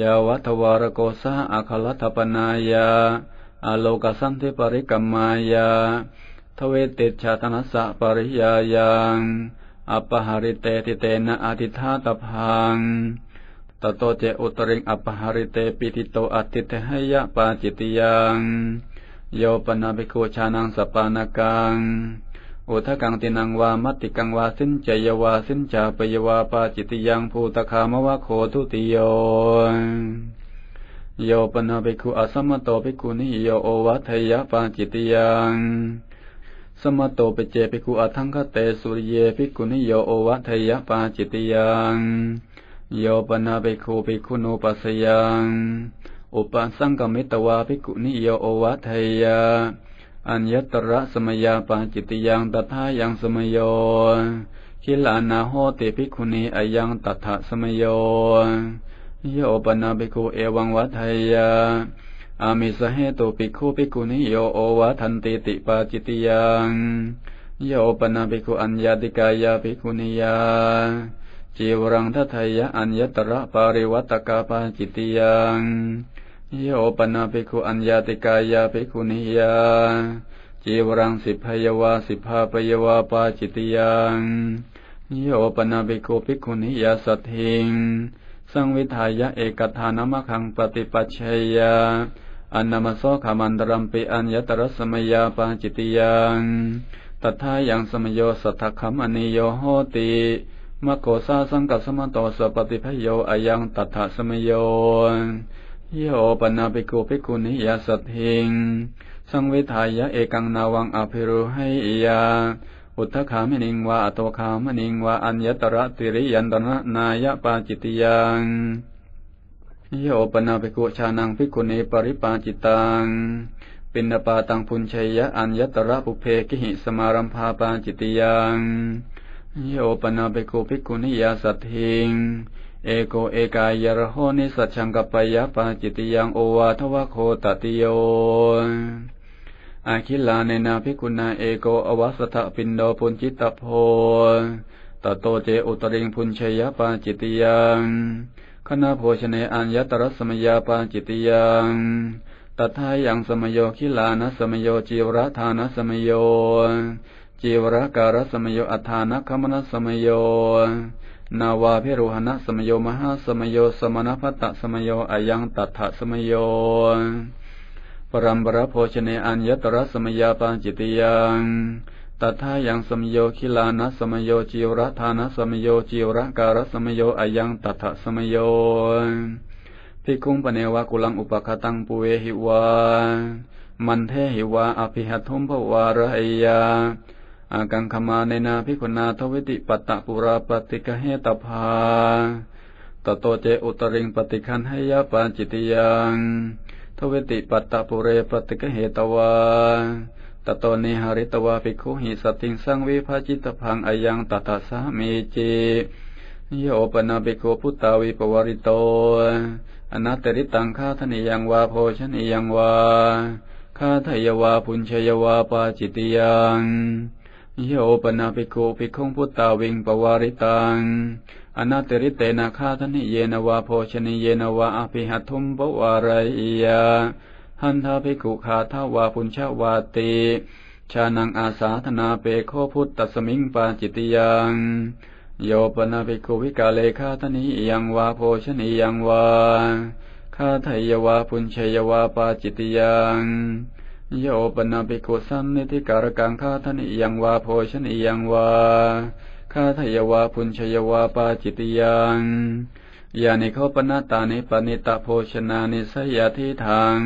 S1: ยาวัตวารโกสาอาคลัตปนายา อโลกสันติปริกัมมายา ทเวติชาตนัสสะปริยายังอปหาริเตติเตนะอธิธาตพังตโตเจอุตริงอปหาริเตปิติโตอติเทหยะปาจิตยังโยปนาภิกขุชานังสปานากังอุทกังตินังวามัติกังวาสินเจยวาสินจาปยวาปาจิตยังภูตคามวะโคทุติโย โยปนาภิกขุอสมโตภิกขุนิโยโอวัทยะปาจิตยังสมโตเปเจภิกขุอทังคเตสุริเยภิกขุนิโยโอวัทยะปาจิตยังโยปนาเบคูภิกขุนุปัสยังอุปสังกมิตวาภิกขุนิโยโอวัทยาอัญญตระสมยาปาจิตยังตถายังสมโยคิลานาโหติภิกขุนีอายังตถาสมโย โยปนาภิกขุเอวังวัฏยาอามิสเหตุภิกขุภิกขุนิโยโอวะทันติติปาจิติยังโยปนาภิกขุอัญญติกายาภิกขุนิยาจีวรังทัทยะอัญญตระปาริวัตกาปาจิติยังโยปนาภิกขุอัญญติกายาภิกขุนิยาจีวรังสิพยวาสิภาปยวาปาจิติยังโยปนาภิกขุภิกขุนิยาสัตถิง สังวิทายะเอกทานมะขังปฏิปัชเชยาอันนามโสขามันตรัมปิอัญญตรสมยาปาจิติยังตถายังสมโยสัทธคัมอนิโยโหติมโกสาสังกัสมโตสปฏิพโยอายังตัถสมโยโยปนาปิกุปิกุนิยาสัตถิง สังวิทายะเอกังนาวังอภิรุให้ยา อุทธคามินิงวาอโตคามนิงวาอัญญตระติริยันตนะนายปาจิตยังโยปนาภิกุชานังภิกุณีปริปาจิตังปินปาตังพุญชัยยะอัญญตระปุเพกิหิสมารัมภาปาจิตยังโยปนาภิกุภิกุณียาสัตถิงเอโกเอกายระโหนิสัชังกัปยะปาจิตยังโอวาทวะโคตติโย อาคิลาเนนาภิกุณาเอโกอวัสถปินโดปุญจิตตโพตโตเจอุตริงพุญชยปาจิตยังคณะโภชเนอัญญตรสมยาปาจิตยังตถายังสมโยคิลานะสมโยจีวรธานะสมโยจีวรการสมโยอัฏฐานะคมนะสมโยนาวาเพรุหณะสมโยมหาสมโยสมณพัตตสมโยอายังตัทธสมโย ปรัมปรโภชเนอัญญตรสมยาปาจิตยังตถายังสมโยคิลานะสมโยจิวรธานะสมโยจิวรการสมโยอายังตัทสมโยภิกขุปเนวะกุลังอุปคตังปุเวหิวามันเทหิวาอภิหัตุมภวารหยาอากังขมาเนนาภิกุณาทวิติปัตตปุราปฏิกเหตภาตโตเจอุตริงปฏิคันให้ยาปาจิตยัง ทวติปัตตปุเรปติกเหตวาตโตนิหาริตวาภิกขุหิสติงสังวิภาจิตพังอายังตถาสามีจิโยปนาภิกขุพุตตาวิปวริโตอนัตตริตังคาทนิยังวาโพชนิยังวาคาทยวาพุญชยวาปาจิตยังโยปนาภิกขุภิกขุพุตตาวิงปวาริตัง อนาตริเตนะคาทนิเยนวาโภชนิเยนวาอภิหัตุมปวารายาหันทาภิกขุขาทาวาปุญชาวาติชานังอาสาธนาเปโคพุทตสมิงปาจิตยังโยปนาภิกขุวิกาเลคาทนิยังวาโภชนิยังวาคาทยวาปุญชยวาปาจิตยังโยปนาภิกขุสันนิธิการกังคาทนิยังวาโภชนิยังวา คาทยวาพุญชยวาปาจิตยังยานิโคปนาตานิปนิตาโภชนานิสยาทิทาง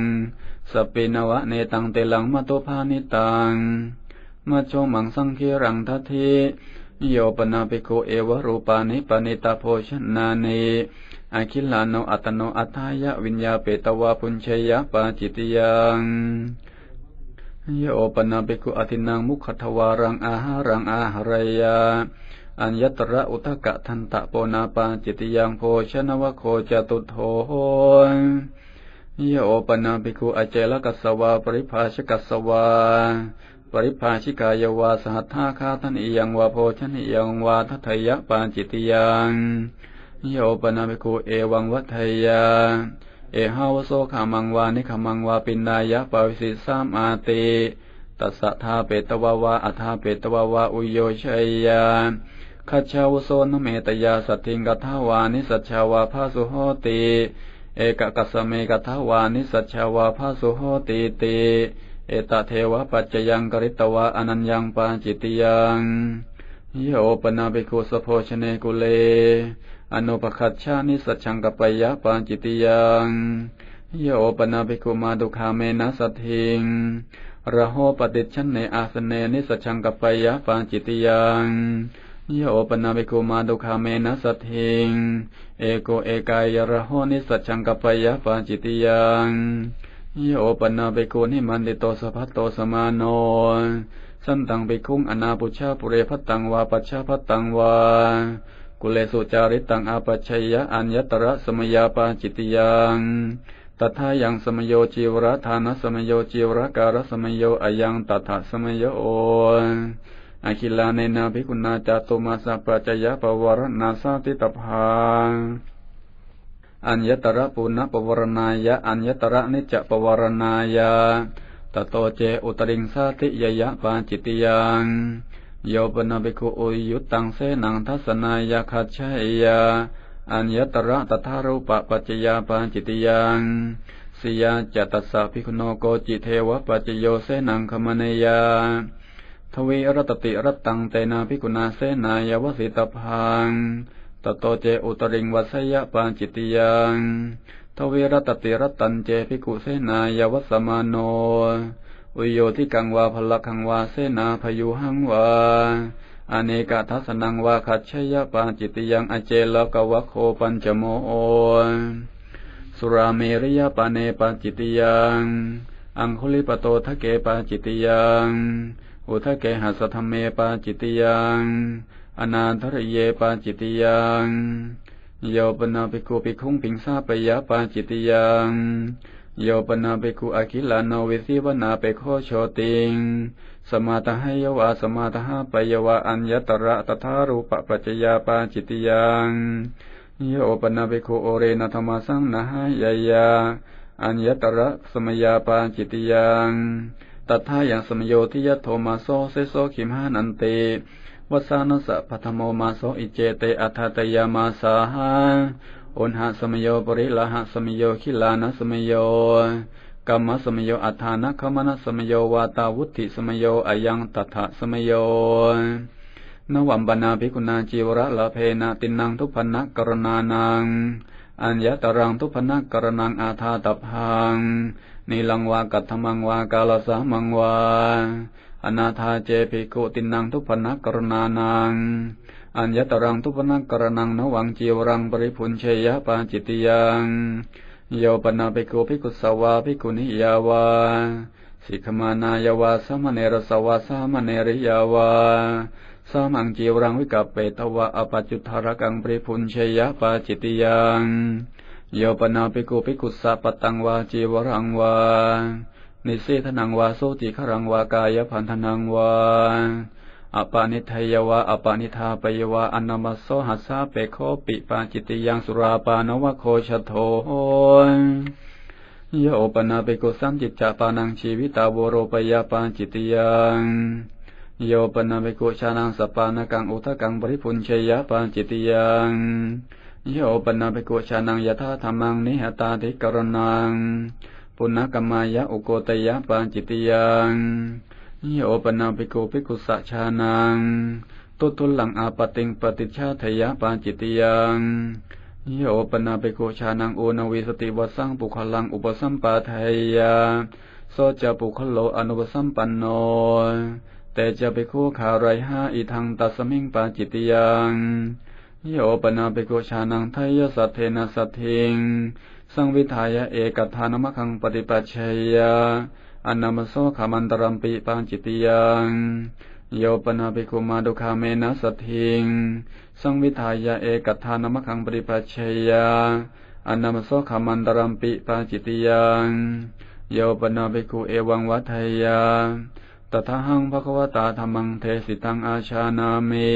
S1: สปินวะเนตังเตลังมโตภานิตังมาโชมังสังคีรังทัทีโยปนาปิโกเอวรูปานิปนิตาโภชนานิอาคิลาโนอัตโนอัตายะวิญญาเปตวาพุญชยปาจิตยัง โยปนาปิโกอธินังมุขทวารังอาหารังอาหารยา อัญญตระอุทกะทันตะโปนาปาจิตยังโพชนวโคจตุโทโหยโอปนาภิกุอเจลกัสวาปริภาชกัสวา ปริภาชิกายวาสหัทธาคาทนิยังวาโพชนิยังวาทัทยะปาจิตยังโยปนาภิกุเอวังวัทยา เอหาวโสขามังวานิขมังวาปินนายะปาวิสิสามอาติตัสสะทาเปตวาวาอัทาเปตวาวาอุโยชัยยาขัชาวโซนเมตยาสัตถิงกัทาวานิสัจชาวาภาสุโหติเอกกัสเมกัทาวานิสัจชาวาภาสุโหติติเอตเทวปัจจยังกริตวะอนัญญังปาจิตยังโยปนาเบกุสโพชเนกุเล อนุปคัตชานิสัชังกปยะปาจิติยังโยปนาเบกุมาดุคาเมนะสัตถิงระโหปฏิชันในอาสเนนิสัชังกปยะปาจิติยังโยปนาภิกุมาดุขาเมนะสัตถิงเอโกเอกายระโหนิสัจังกปยะปาจิติยังโยปนาภิกุนิมันติโตสภัตโตสมาโนสันตังภิกุงอนาปุชาปุเรพัตตังวาปัชชาพัตตังวา กุเลสุจาริตังอาปัชยะอัญญตระสมยาปาจิตยังตถายังสมโยจีวรทานสมโยจีวรการสมโยอยังตถาสมโยโออคิลาเนนาภิกุณาจตุมาสปัจจยปวารณาสาติตภาอัญญตระปุณปวารณายะอัญญตระนิจปวารณายะตโตเจอุตริงสาติยยะปาจิตยัง โยปนาภิกขุอุยุตตังเสนังทัศนายาคัจฉยาอัญญตระตถารูปปัจจยาปาจิตยังสิยาจตัสสะภิกขุโนโกจิเทวปัจจโยเสนังคมเนยาทวีรตติรตังเตนาภิกุณาเสนายวสิตพังตโตเจอุตริงวัสยะปาจิตยังทวีรตติรตันเจภิกุเสนายวัสมาโน อุโยทิกังวาพลคังวาเสนาพยุหังวาอเนกทัสนังวาขัดชยปาจิตยังอเจลกวะโคปัญจโมโอสุราเมริยปาเนปาจิตยัง อังคุลิปโตทะเกปาจิตยังอุทะเกหัสธรรมเมปาจิตยังอนาทรเยปาจิตยังโยปนาภิโกขุภิกขุงปิงสาปยะปาจิตยัง โยปนาภิกขุอคิลานวิสิวนาเปโคโชติง สมาตให้ยวาสมาตหาปยวาอัญญตระตถารูปปัจจยาปาจิตยังโยปนาภิกขุโอเรนธรรมสังนะหายายาอัญญตระสมยาปาจิตยังตัทายังสมโยทิยโทมาโซเซโซขิมหานันเตวัสานสะพัทโมมาโซอิเจเตอัฏตยามาสาหา อุณหสมโยปริลหะสมโยขิลานะสมโยกรรมสมโยอัฏฐานะคมนะสมโยวาตาวุติสมโยอายังตัทะสมโยนวัมบนาภิกุณาจีวระละเพนะตินังทุพนะกรณานัง อัญญตรังทุพนะกรณังอาธาตพังนิลังวากัตถมังวากาลสามังวาอนาธาเจภิกุตินังทุพนักกรณานัง อัญญตรังทุพนักกรณังนวังจีวรังปริพุนเชยปาจิตยังโยปนาภิกุภิกุสวาภิกุนิยาวาสิกมานายาวาสมเนรสวาสมเนริยาวาสามังจีวรังวิกัปเปตวะอปัจจุทารกังปริพุนเชยปาจิตยังโยปนาภิกุภิกุสัปตังวาจีวรังวานิเสธนังวาโสติขรังวากายพันธนังวา อปานิทยวะอปานิธาปยวะอนามัสโสหัสสะเปโคปิปาจิตติยังสุราปานวะโคชโทโยปนาเปโกสัมจิตจปานังชีวิตาโวโรปยาปาจิตติยังโยปนาเปโกชานังสปานากังอุทกังบริพุนเชยปาจิตติยังโยปนาเปโกชานังยถาธรรมังนิหตาธิกรณังปุณกมายะอุโกตยะปาจิติยัง โยปนาภิกขุภิกุสัชานังตุตุลังอาปติงปฏิชาทยะปาจิตยังโยปนาภิกชานังโอนาวิสติวัสังปุคลังอุปสัมปาทยาโสจะปุคโลอนุปสัมปันโนแต่จะไปคู่ขาไรห้าอีทางตัสมิงปาจิตยังโยปนาภิกชานังทายสัทเทนะสัทธิงสังวิทายะเอกทานมะคังปฏิปัชยะ อนามโสขามันตรัมปิปังจิตยังโยปนาภิกุมาดุคาเมนะสัทธิง สังวิทายะเอกทานมะคังปฏิปัชยะอันนามโสขามันตรัมปิปังจิตยังโยปนาภิกุเอวังวัฏยาตถาหังภควตาธรรมังเทสิตังอาชานามิ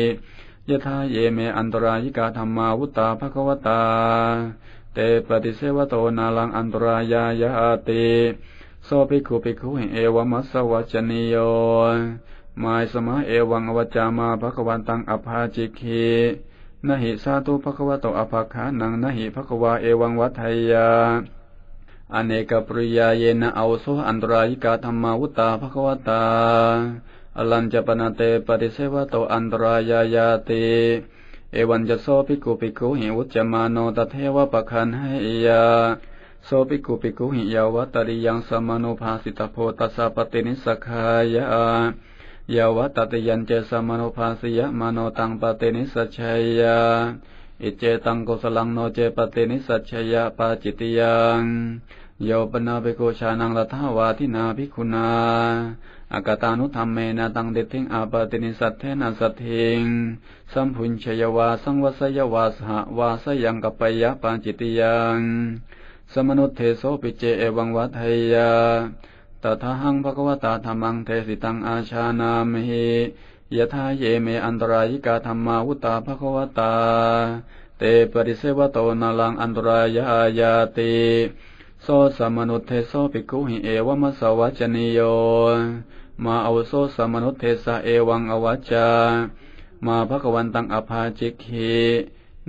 S1: ยถาเยเมอันตรายิกาธรรมาวุตตาภควตา เตปฏิเสวโตนาลังอันตรายายาติ โสภิกขุภิกขุเอวมัสสวัจนิโยมายสมาเอวังอวจามาภควันตังอภาจิคีนหิสาตุภควโตอภาคานังนหิภควาเอวังวัฏยาอเนกปริยาเยนะเอาโสอันตรายิกาธรรมาวุตตาภควตาอลัญจปนาเตปฏิเสวโตอันตรายายาติเอวันจะโซภิกุภิกุหิวุจมาโนตเทวปะคันให้ยา โสภิกุภิกุหิยาวัตริยังสมานุภาสิตโพตัสสะปตินิสขายายาวัตติยันเจสมานุภาสิยะมโนตังปตินิสัชัยยาอิเจตังโกสลังโนเจปตินิสัชยาปาจิตยังโยปนาเปโกชานังลัทาวาทินาภิกุณาอากตานุธรรมเมนะตังเดทิงอาปตินิสัตเทนะสัตถิงสัมพุญชยวาสังวสยวาสหวาสยังกัปปยะปัญจิติยัง สมนุตเทโสปิเจเอวังวัฏยาตถาหังภควตาธรรมังเทสิตังอาชานามหิยะทาเยเมอันตรายิกาธรรมาวุตาภควตา เตปริเสวะโตนาลังอันตรายายาติโสสมนุตเทโสปิกุหิเอวมสวัจนิโย มาอวโสสมนุตเทสะเอวังอวัจจา มาภควันตังอภาจิกิ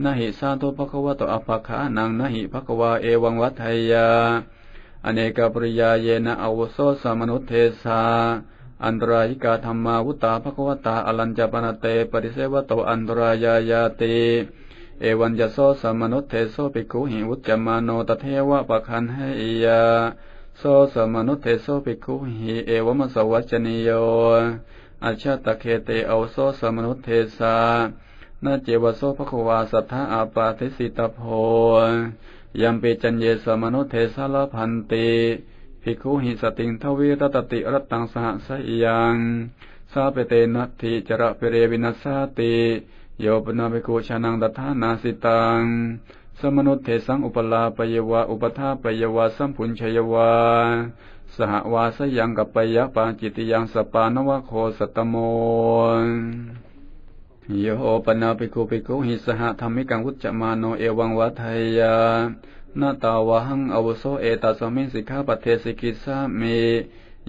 S1: นาหิสาธุภควะโตอภาขานังนาหิภควาเอวังวัฏยา อเนกปริยาเยนะอวโสสมนุเทสาอันตรายิกาธรรมาวุตาภควตาอลัญจปนเตปริเสวโตอันตรายายาติเอวันจะโสสมนุเทโสปิกุหิวุจมาโนตเทวะปะคันให้ยาโสสมนุเทโสปิกุหิเอวมสวัจนิโยอาชาตะเคเตอาโสสมนุเทสา นาเจวโสภควาสัทธาอาปาทิสิตโพยัมปิจันเยสมนุเทสาลพันติภิกขุหิสติงทวีตตติรัตตังสหสยังสาเปเตนัตถิจระเปเรวินัสสติโยปนาภิกขุชานังดัทานาสิตังสมนุเทสังอุปลาปยวะอุปทาปยวะสัมพุญชยวะสหวาสยังกับปยะปาจิตยังสปานวะโคสตโม โยปนาภิกขุภิกขุหิสหธรรมิกังวุจจมาโนเอวังวัฏยานาตาวะหังอวโสเอตัสมิสิกขาปเทสิกิสามี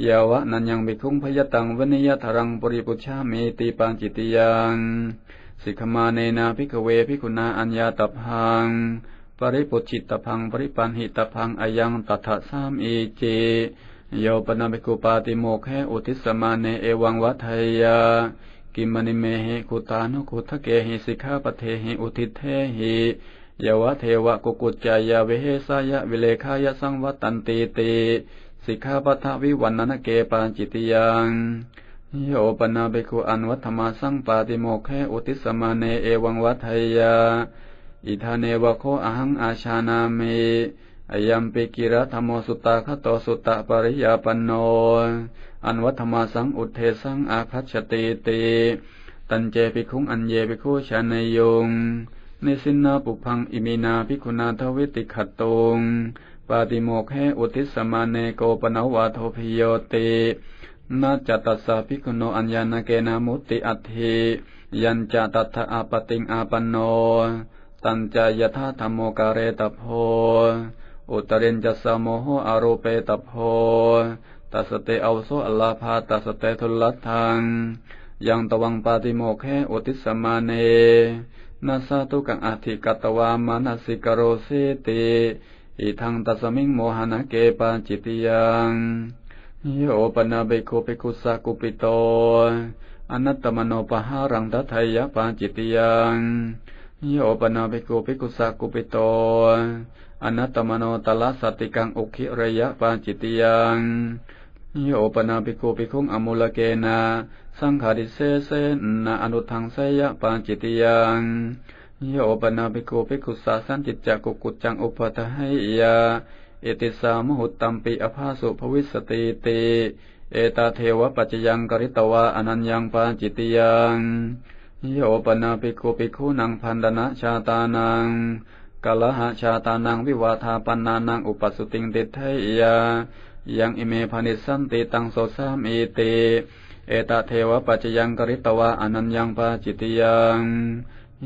S1: ยาวะนันยังบิคุงพยตังวนิยทรังปริปุชามีติปัญจิติยังสิกขมาเนนาภิกเวภิกุณาอัญญาตพังปริปุจิตตพังปริปันหิตพังอายังตัทสามอีเจโยปนาภิกุปาติโมกขอุทิสมาเนเอวังวัฏยา กิมณิเมหิคุตานุคุทะเกหิสิกขาปเทหิอุทิเทหิยวะเทวะกุกุจจายาเวเหสายะวิเลขายะสังวัตันติติสิกขาปัทวิวันนันเกปาจิตยังโยปนาเบคุอันวัฒมาสังปาติโมกขอุติสมาเนเอวังวัฏยา อิธาเนวะโคอหังอาชานามิ อายัมปิกิระธรรมสุตตาคโตสุตตะปริยาปนโน อันวัฒมาสังอุเทสังอาคัจติติตันเจปิคุงอันเยปิคุชานยงในสินนาปุพังอิมินาภิกุณาทวิติขัดตงปาติโมกแหอุทิสมาเนโกปนาวาโทพิโยตินาจตัสสะภิกุโนอัญญาณเกนามุติอัตถิยัญจตัทอาปติงอาปันโน ตัญจายถาธรรมโมกาเรตโพ อุตรินจัสโมโหอารเปตโพตัสเตอวโสอลาภาตัสเตทุลัทังยังตวังปาติโมกแหอุทิสมาเนนาสาตุกังอธิกตวามานาสิกโรสิติอิทังตัสมิงโมหนะเกปาจิตยังโยปนาเบโคเปกุสากุปิโตอนัตตมโนปหารังทัทยปาจิตยังโยปนาเบโกเปกุสากุปิโต อนัตตมโนตละสติกังอุคิระยะปาจิตยังโยปนาเบโกเปคุงอมุลเกนาสังขาริเสเสนาอนุทังเสยะปาจิตยังโยปนาภิโกขุภิกุสาสันจิตจักกุกุจังอุปทหยาเอติสามหุตตัมปิอภาสุภวิสติติเอตาเทวปัจจยังกริตวะอนัญญังปาจิตยังโยปนาภิโกขุภิกขุนังพันดนะชาตานัง กาลหะชาตานังวิวาทาปันนานังอุปสุติงติเทยายังอิเมพานิสันติตังโสสามอิติเอตเทวปัจจยังกริตวะอนัญญังปาจิตยัง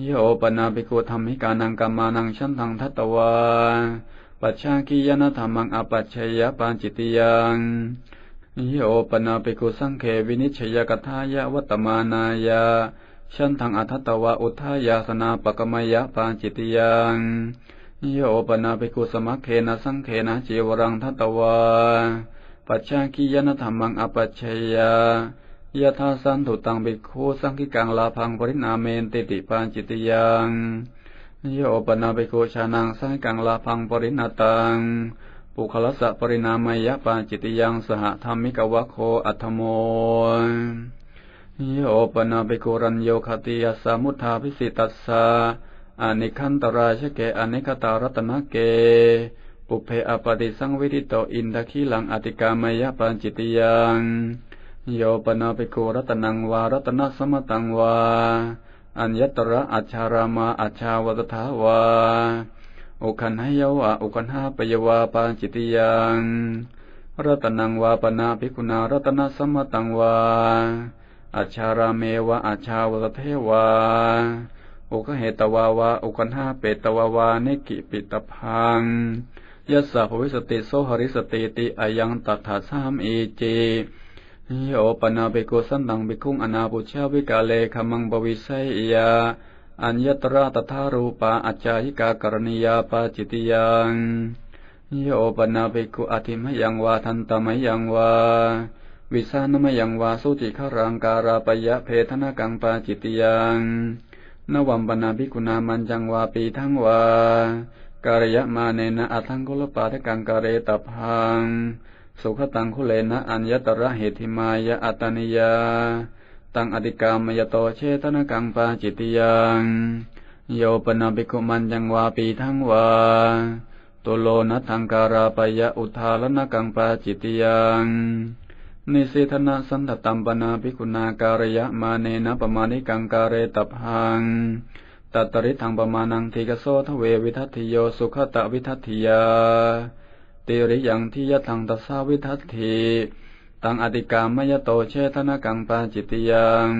S1: โยปนาภิกุธรรมิกานังกัมมานังชันทังทัตวาปัจฉาคียนะธรรมังอปัจฉยปาจิตยังโยปนาภิกุสังเขวินิชยกทายะวัตมานายา ชันทังอัทตวะอุทายาสนาปกมยะปาจิตยังโยปนาภิกุสมัคเขนะสังเขนะจีวรังทัตวาปัจฉาคียนธรรมังอปัจฉยยะทาสันตุตังบิคูสังกิกังลาพังปรินาเมนติติปานจิตยังโยปนาบิคูชานังสังกิกังลาพังปรินาตังปุคลสะปรินามยะปานจิตยังสหธรรมิกวะโคอัตโม โยปนาบิคูรันโยคติยสามุทาพิสิตัสสะอนิคันตรายชเกอนิคตารัตนเก ปุเพอปฏิสังวิทิโตอินทคีหลังอติกามยปัญจิตยังโยปนาปิโกรัตนังวารัตนสมตังวา อัญญตระอัจฉารามาอัจฉาวตถาวาอุคันหยวะอุคันหาปยวาปัญจิตยังรัตนังวาปนาภิกุณารัตนสมตังวา อัจฉาราเมวะอัจฉาวตเทวาอุคเหตวาวาอุคันห้าเปตวาวานิกิปิตพังยัสสะภวิสติโสหริสติติอายังตัทธาสามเอีจีโยปนาเบโกสันตังบิคุงอนาปุชาวิกาเลขมังบวิสัยยาอัญญตระตถารูปาอัจจายิกากรณียาปาจิตยังโยปนาเบโกอธิมยังวาทันตมยังวา วิสานมยังวาสุจิขรังการาปยะเพทนากังปาจิตยังนวัมปนาภิกุณามันจังวาปีทั้งวาการยะมาเนนะอัทังกุลปาทกังการเรตพังสุขตังคุเลนะอัญญตระเหติมายะอัตนิยา ตังอติกามยโตเชตนกังปาจิตยังโยปนาภิกุมันยังวาปีทั้งวาตุโลนะทังการาปยะอุทาลนกังปาจิตยัง นิสิธนาสันตตัมปนาภิกุณาการยะมาเนนะปมาณิกังการเรตพังตัตริทังปมานังทิกโสทเววิทัติโยสุขตะวิทัติยาติริยังทิยทังตัสสาวิทัติตังอติกามยโตเชตนากังปาจิตยัง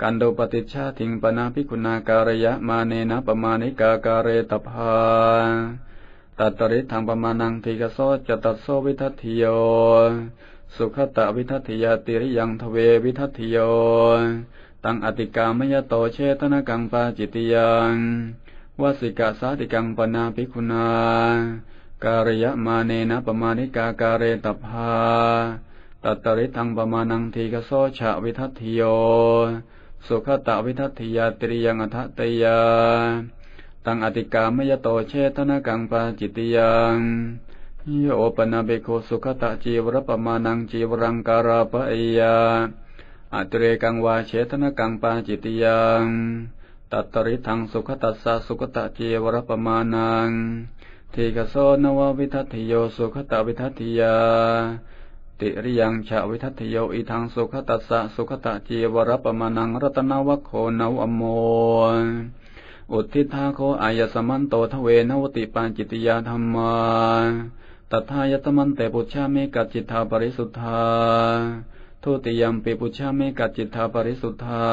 S1: กันโดปฏิชาทิงปนาภิกุณาการยะมาเนนะปมาณิกาการเรตภาตัตริทังปมานังทิกโสจตัสโสวิทัติโย สุขตะวิทัติยาติริยังทเววิทัติโย ตังอติกามยโตเชตนากังปาจิตยังวสิกาสาติกังปนาภิกุณา การยะมาเนนะปมาณิกาการเรตภาตัตริทังปมานังทีกโสชะวิทัติโย สุขตะวิทัติยาติริยังอัตยา ตังอติกามยโตเชตนากังปาจิตยัง โยปนาเบโคสุขตะจีวรปมานังจีวรังการาปะยาอัตเรกังวาเชตนากังปาจิตยังตัตริทังสุขตัสสะสุขตะจีวรปมานังทีกโสนววิทัติโยสุขตวิทัติยาติริยังชาวิทัติโยอิทังสุขตัสสะสุขตะจีวรปมานังรัตนวัคโคนวอโมอุทิทาโคอายสมันโตทเวนวติปัญจิตยาธรรมา ตัทายตมันเตปุชามิกัจจิตาปริสุทธาทุติยมปิปุชามิกัจจิตาปริสุทธา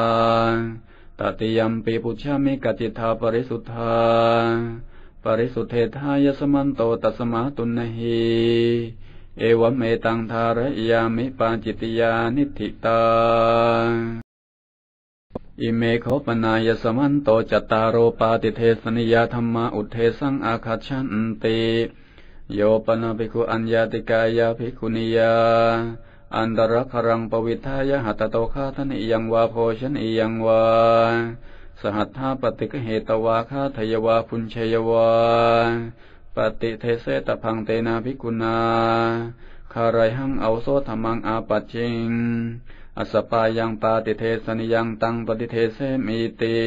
S1: ตติยมปิปุชามิกัจจิตาปริสุทธาปริสุทธทายสมันโตตัสมาตุนหีเอวเมตังทารยามิปาจิตยานิธิตา อิเมโคปนายสมันโตจตารโรปาติเทสนิยธรรมาอุเทสังอาคาชันติ โยปนาภิกขุอัญญาติกายาภิกขุนิยา อันตรครังปวิทายหัตโตคาทนิยังวาโพชนิยังวา สหัทธาปฏิกเหตวาคาทยวาพุญชยวา ปฏิเทเสตพังเตนาภิกุณาคารายหังเอาโซธรรมังอาปัจจิง อสปายังปาติเทสนิยังตังปฏิเทเสมีติ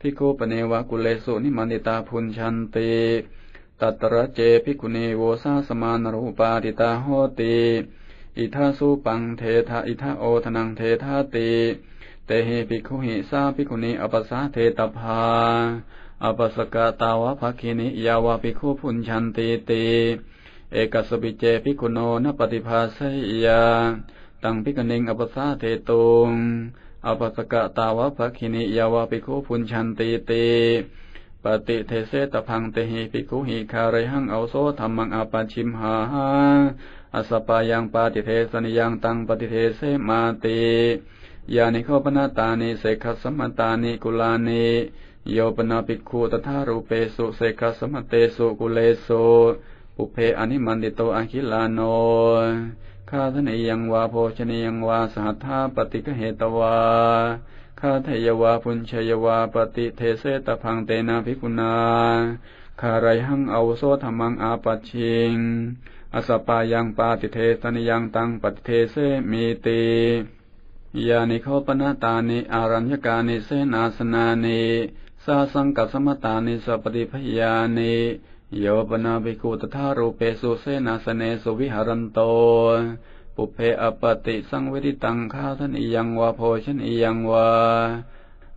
S1: ภิกขุปเนวะกุเลสุนิมนิตาพุญชันติ ตัตระเจภิกุณีโวสาสมานรูปาติตาโหติ อิทาสุปังเทธาอิทาโอทนังเทธาติเตหิภิกขุหิสาภิกุณีอปัสสาเทตภาอปัสกาตาวะภคินิยาวะภิกขุพุญชันติติเอกสปิเจภิกุโนนปฏิภาสยาตังภิกนิงอปัสสาเทตุงอปัสกาตาวะภคินิยาวะภิกขุพุญชันติติ ปฏิเทเสตพังเตหิปิคุหิคาเรหังเอาโซธรรมังอาปัชิมหาอัสปายังปฏิเทสนิยังตังปฏิเทเสมาติยานิโคปนาตานิเสขสมตานิกุลานิโยปนาปิคูตถารูเปสุเสขสมเตสุกุเลสุปุเพอนิมันติโตอคิลานโนคาทนิยังวาโภชนียังวาสหัทธาปฏิกเหตวา คาทยวาพุญชยวาปฏิเทเสตพังเตนาภิกุณาคาไรหังเอาโซธรรมังอาปัชิงอสปายังปาติเทสนิยังตังปฏิเทเสมีติยานิโคปนาตานิอารัญญกานิเสนาสนานิสาสังกัสมตานิสปฏิพยานิโยปนาภิกขุตถารูเปสุเสนาสเนสุวิหารันโต ปุเพอปติสังเวทิตังคาทนิยังวาโพชันิยังวา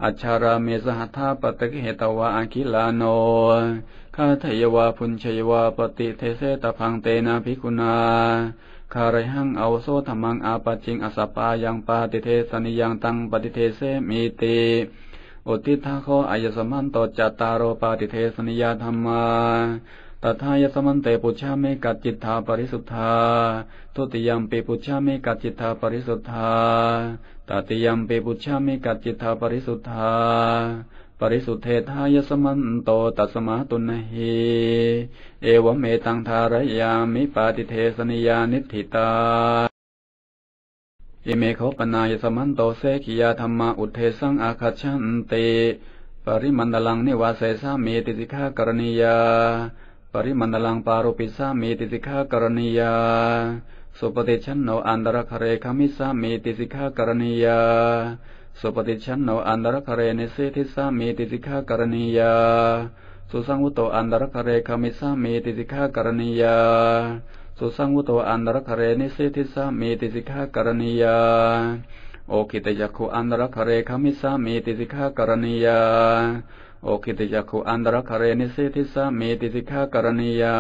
S1: อัชาราเมสหัทาปตะกิเหตวะอาคิลาโนคาทยวาพุญชยวาปติเทเสตพังเตนะภิกุณาคารหังเอาโซธรรมังอาปจิงอสปายังปาติเทสนิยังตังปฏิเทเสมีติอุติทาโคอายสมันตจัตตารโอปาติเทสนิยธรรมา ตถายสมันเตปุชาเมกัจจิตธาปริสุทธา ทุติยมปีปุชาเมกัจจิตธาปริสุทธาตติยมปีปุชาเมกัจจิตธาปริสุทธา ปริสุทธเทธายสมันโตตัสมาตุนหีเอวเมตังทารยามิปาติเทสนิยานิธิตาอิเมโคปนายสมันโตเสกิยาธรรมาอุเทสังอาคาชันเตปริมันดลังนิวาเสสามีติสิกากรณียา ปริมันดลังปารุปิสามีติสิกากรณียา สุปฏิชันโนอันตรคเรคามิสามีติสิกากรณียา สุปฏิชันโนอันตรคเรนิสิทิสามีติสิกากรณียา สุสังวุโตอันตรคเรคามิสามีติสิกากรณียา สุสังวุโตอันตรคเรนิสิทิสามีติสิกากรณียา โอคิตยักขุอันตรคเรคามิสามีติสิกากรณียา โอคิตยักขุอันตรคเรนิสิทิสามีติสิกากรณียา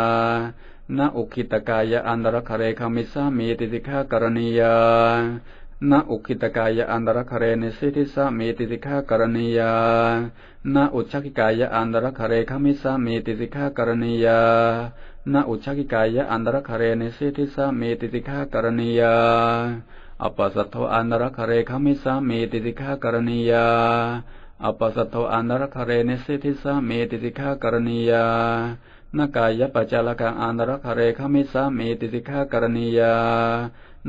S1: นาอุคิตกายะอันตรคเรคามิสามีติสิกากรณียานาอุคิตกายะอันตรคเรนิสิทิสามีติสิกากรณียานาอุชกิกายะอันตรคเรคามิสามีติสิกากรณียานาอุชกิกายะอันตรคเรนิสิทิสามีติสิกากรณียาอปัสสโทอั อปัสสโทอันตรคเรนิสิทิสามีติสิกากรณียานากายปัจจลกังอันตรคเรคามิสามีติสิกากรณียา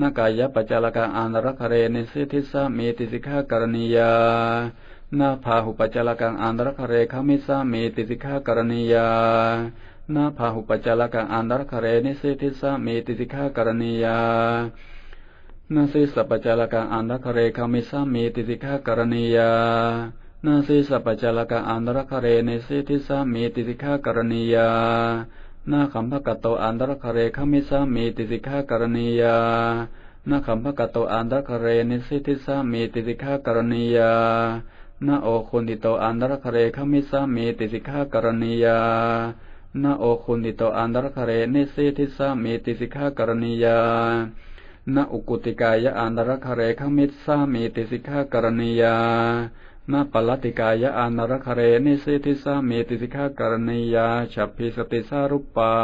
S1: นากายปัจจลกังอันตรคเรนิสิทิสามีติสิกากรณียานาพาหุปัจจลกังอันตรคเรคามิสามีติสิกากรณียานาพาหุปัจจลกังอันตรคเรนิสิทิสามีติสิกากรณียานาสิสัพจลกังอันตรคเรคามิสามีติสิกากรณียา นาสิสัพจลกังอันตรคเรนิสิทิสามีติสิกากรณียานาคัมภกโตอันตรคเรคามิสามีติสิกากรณียานาคัมภกโตอันตรคเรนิสิทิสามีติสิกากรณียานาโอคุนิโตอันตรคเรคามิสามีติสิกากรณียานาโอคุนิโตอันตรคเรนิสิทิสามีติสิกากรณียานาอุกุติกายะอันตรคเรคามิสามีติสิกากรณียา นาปลติกายะอนตรคเรนิสิทิสามีติสิกากรณียาฉัพพิสติสารุปา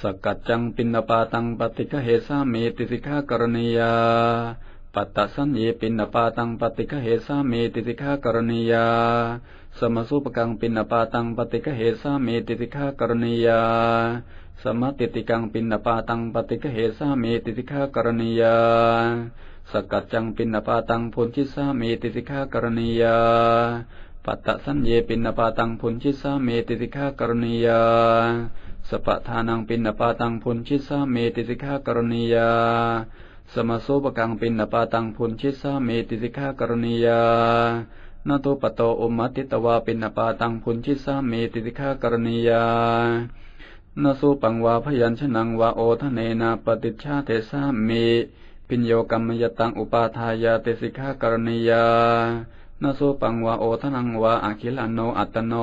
S1: สกัจจังปินปาตังปฏิฆเหสามีติสิกากรณียาปัตตสัญญปินปาตังปฏิฆเหสามีติสิกากรณียาสมสุปกังปินปาตังปฏิฆเหสามีติสิกากรณียาสมติติกังปินปาตังปฏิฆเหสามีติสิกากรณียา สกัดจังปินปาตังพุนชิสาเมติสิกากรณียา ปัตตสัญญปินปาตังพุนชิสาเมติสิกากรณียา สปะทานังปินปาตังพุนชิสาเมติสิกากรณียา สมโสปกังปินปาตังพุนชิสาเมติสิกากรณียานาโตปโตอมมติตวาปินปาตังพุนชิสาเมติสิกากรณียานาสุปังวาพยัญชนะวาโอทะเนนาปฏิชาเทสามี ปิญโยกรรมยตังอุปาทายาเตสิกากรณียานาสุปังวาโอทนังวาอาคิลันโนอัตโน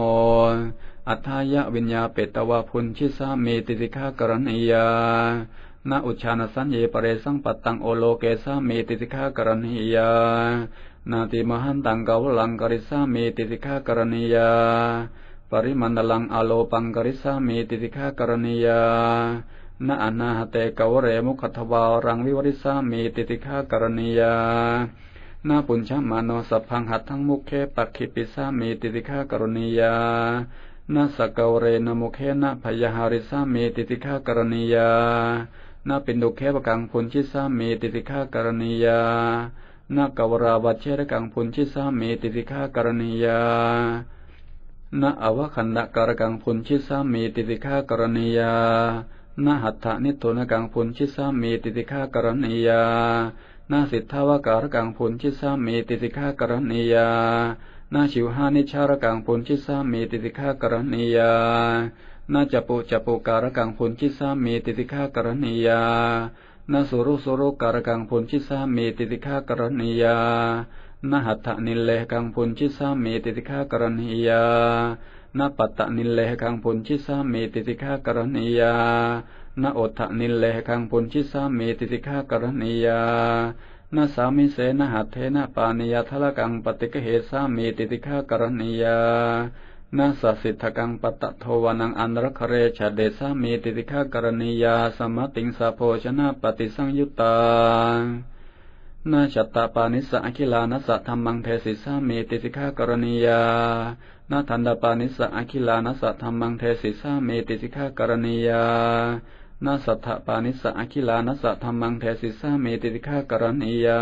S1: อัฏฐายะวิญญาเปตวาพุนชิสามีติสิกากรณียานาอุชานสัญเยปเรสังปัตตังโอโลเกสามีติสิกากรณียานาติมหันตังกาวลังกริสามีติสิกากรณียาปริมันดลังอโลปังกริสามีติสิกากรณียา นาอนาหเตกวเรมุขทวารังวิวริสามีติติฆากรณียานาปุญชมาโนสัพพังหัตทั้งมุขเคปักขิปิสามีติติฆากรณียานาสกวเรนมุขเคนะพยาหาริสามีติติฆากรณียานาปินดุเคปกังพุนชิสามีติติฆากรณียานากวราวัชเชรกังพุนชิสามีติติฆากรณียานาอวคันดะกรกังพุนชิสามีติติฆากรณียา นาหัตถนิโทนกังพุนชิสามีติติฆากรณียานาสิทธาวการกังผลชิสามีติสิกากรณียานาชิวหานิชารกังผลชิสามีติสิกากรณียานาจปุจปุการกังผลชิสามีติสิกากรณียานาสุรุสุรุการกังผลชิสามีติสิกากรณียานหัตถนิเลกังพุนชิสามีติติฆากรณียา นปัตตนิเลกังพุนชิสามีติติฆากรณียานโอทะนิเลกังพุนชิสามีติติฆากรณียานาสามิเสนหัตเทนะปานิยทละกังปฏิกเหสามีติติฆากรณียานาสสิทธกังปตะโทวนังอันรคเรชเดสามีติติฆากรณียาสมติงสาโพชนะปฏิสังยุตตา นาชัตตาปานิสะอคิลานัสะธรรมังเทสิสามีติสิกากรณียานาทันดาปานิสะอคิลานัสะธรรมังเทสิสามีติสิกากรณียานาสัทธปานิสะอคิลานัสะธรรมังเทสิสามีติสิกากรณียา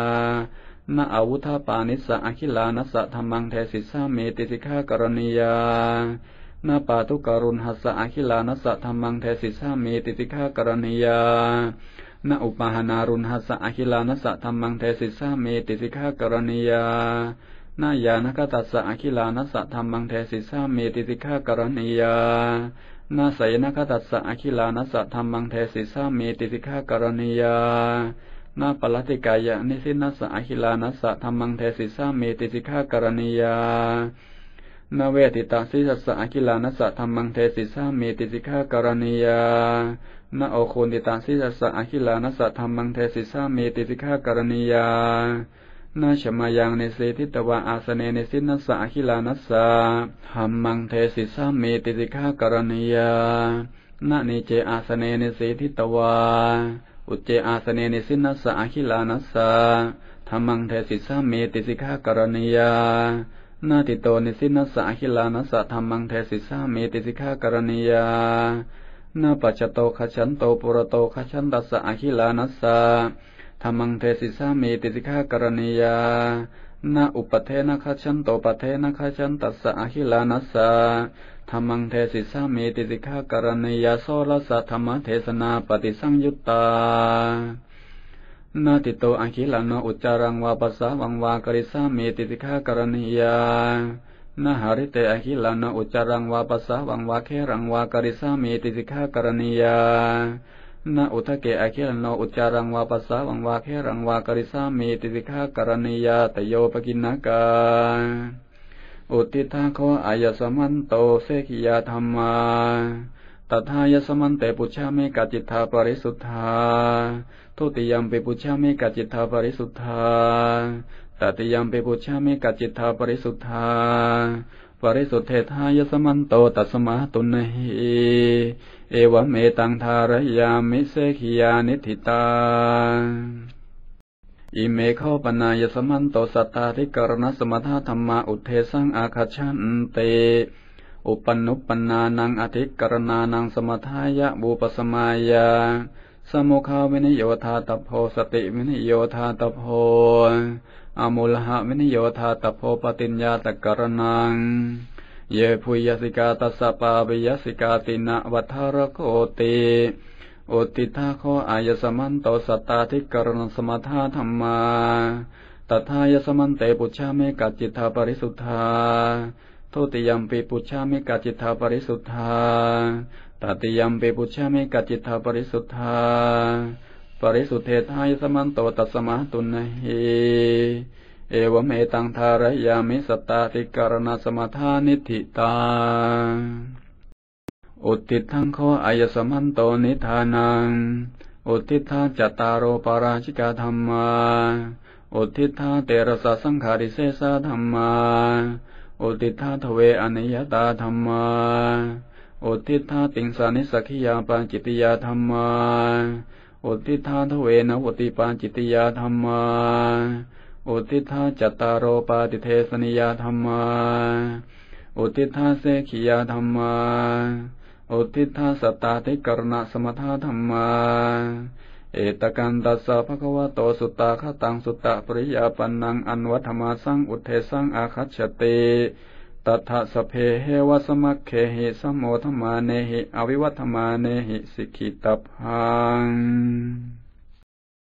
S1: นาอาวุธาปานิสะอคิลานัสะธรรมังเทสิสามีติสิกากรณียานาปาตุกรุณหัสสะอคิลานัสะธรรมังเทสิสามีติสิกากรณียา ณอุปาหนารุณหัสอคิลานัสธรรมังเทสิสาเมติสิกากรณียานายานกตัสสะอคิลานัสธรรมังเทสิสาเมติสิกากรณียานาสยนคตัสสะอคิลานัสธรรมังเทสิสาเมติสิกากรณียานาปลัติกายะนิสินัสอคิลานัสธรรมังเทสิสาเมติสิกากรณียานาเวติตาสิสัสอคิลานัสธรรมังเทสิสาเมติสิกากรณียา นาโอคุนิตาสิสสะอคิลานัสธรรมังเทสิสามีติสิกาการณียานาชมายังเนสิทิตวะอาสเนเนสินัสสะอคิลานัสสะธรรมังเทสิสามีติสิกาการณียานาเนเจอาสเนเนสิทิตวะอุเจอาสเนเนสินัสสะอคิลานัสสะธรรมังเทสิสามีติสิกาการณียานาติโตนิสินัสสะอคิลานัสสะธรรมังเทสิสามีติสิกาการณียา นาปัจจโตขฉันโตปุรโตขฉันตัสสะอคิลานัสสะธรรมังเทสิสามีติสิกากรณียานาอุปเทนะขฉันโตปเทนะขฉันตัสสะอคิลานัสสะธรรมังเทสิสามีติสิกากรณียาโซลัสัทธรรมเทศนาปฏิสังยุตตานาติโตอคิลานอุจจารังวาปัสสาวังวากริสามีติสิกากรณียา นาหาริเตอหิลานอุจารังวาปัสสาวังวาเครังวากริสามีติสิกากรณียานาอุทะเกอคิลานอุจารังวาปัสสาวังวาเครังวากริสามีติสิกากรณียาตโยปกินนากาอุติทาโคอายสมันโตเสกิยาธรรมาตถายสมันเตปุชามิกจิตธาปริสุทธาทุติยมปิปุชามิกจิตธาปริสุทธา ตติยมเปปุชามิกัจจิตาปริสุทธา ปริสุทธเทายสมันโตตัสมาตุนหิเอวเมตังทารยามิเสขียานิธิตา อิเมเข้าปนายสมันโตสัตตาธิกรณสมทาธรรมาอุเทสังอาคาชันเต อุปนุปปนานังอธิกรณานังสมทายะบูปสมายาสมุขาวินิโยธาตโพสติวินิโยธาตโพ อมุลหะวินิโยธาตโพปติญญาตกรนัง เยพุยสิกาตัสปาปิยสิกาตินะวัฏารโคติอุติทาโคอายสมันโตสตาธิกรณสมทาธรรมาตถายสมันเตปุชาเมกัจจิตาปริสุทธาทุติยมปิปุชาเมกัจจิตาปริสุทธาตติยมปิปุชาเมกัจจิตาปริสุทธา ปริสุทธิทายสมันโตตัสมาตุนหิเอวเมตังทารยามิสตาติการณสมาทานิธิตา อุติทังโคอายสมันโตนิทานัง อุทิทาจตารโอปราชิกาธรรมา อุทิทาเตระสะสังขาริเสสะธรรมา อุทิทาทเวอนิยตาธรรมาอุทิทาติงสานิสักิยาปัญจิตยาธรรมา อุทิธาทเวนวติปาจิติยาธรรมาอุทิธาจตารโอปาติเทสนิยาธรรมาอุทิธาเสขียาธรรมาอุทิธาสตาติกรณะสมทาธรรมาเอตกันตัสสะภะคะวะโตสุตตาคตังสุตตะปริยาปันนังอันวัฏมาสังอุเทสังอาคัจฉติ ตถะสเพเหวสมัคเคหิสมโมธมาเนหิอวิวัธมาเนหิสิกิตพัง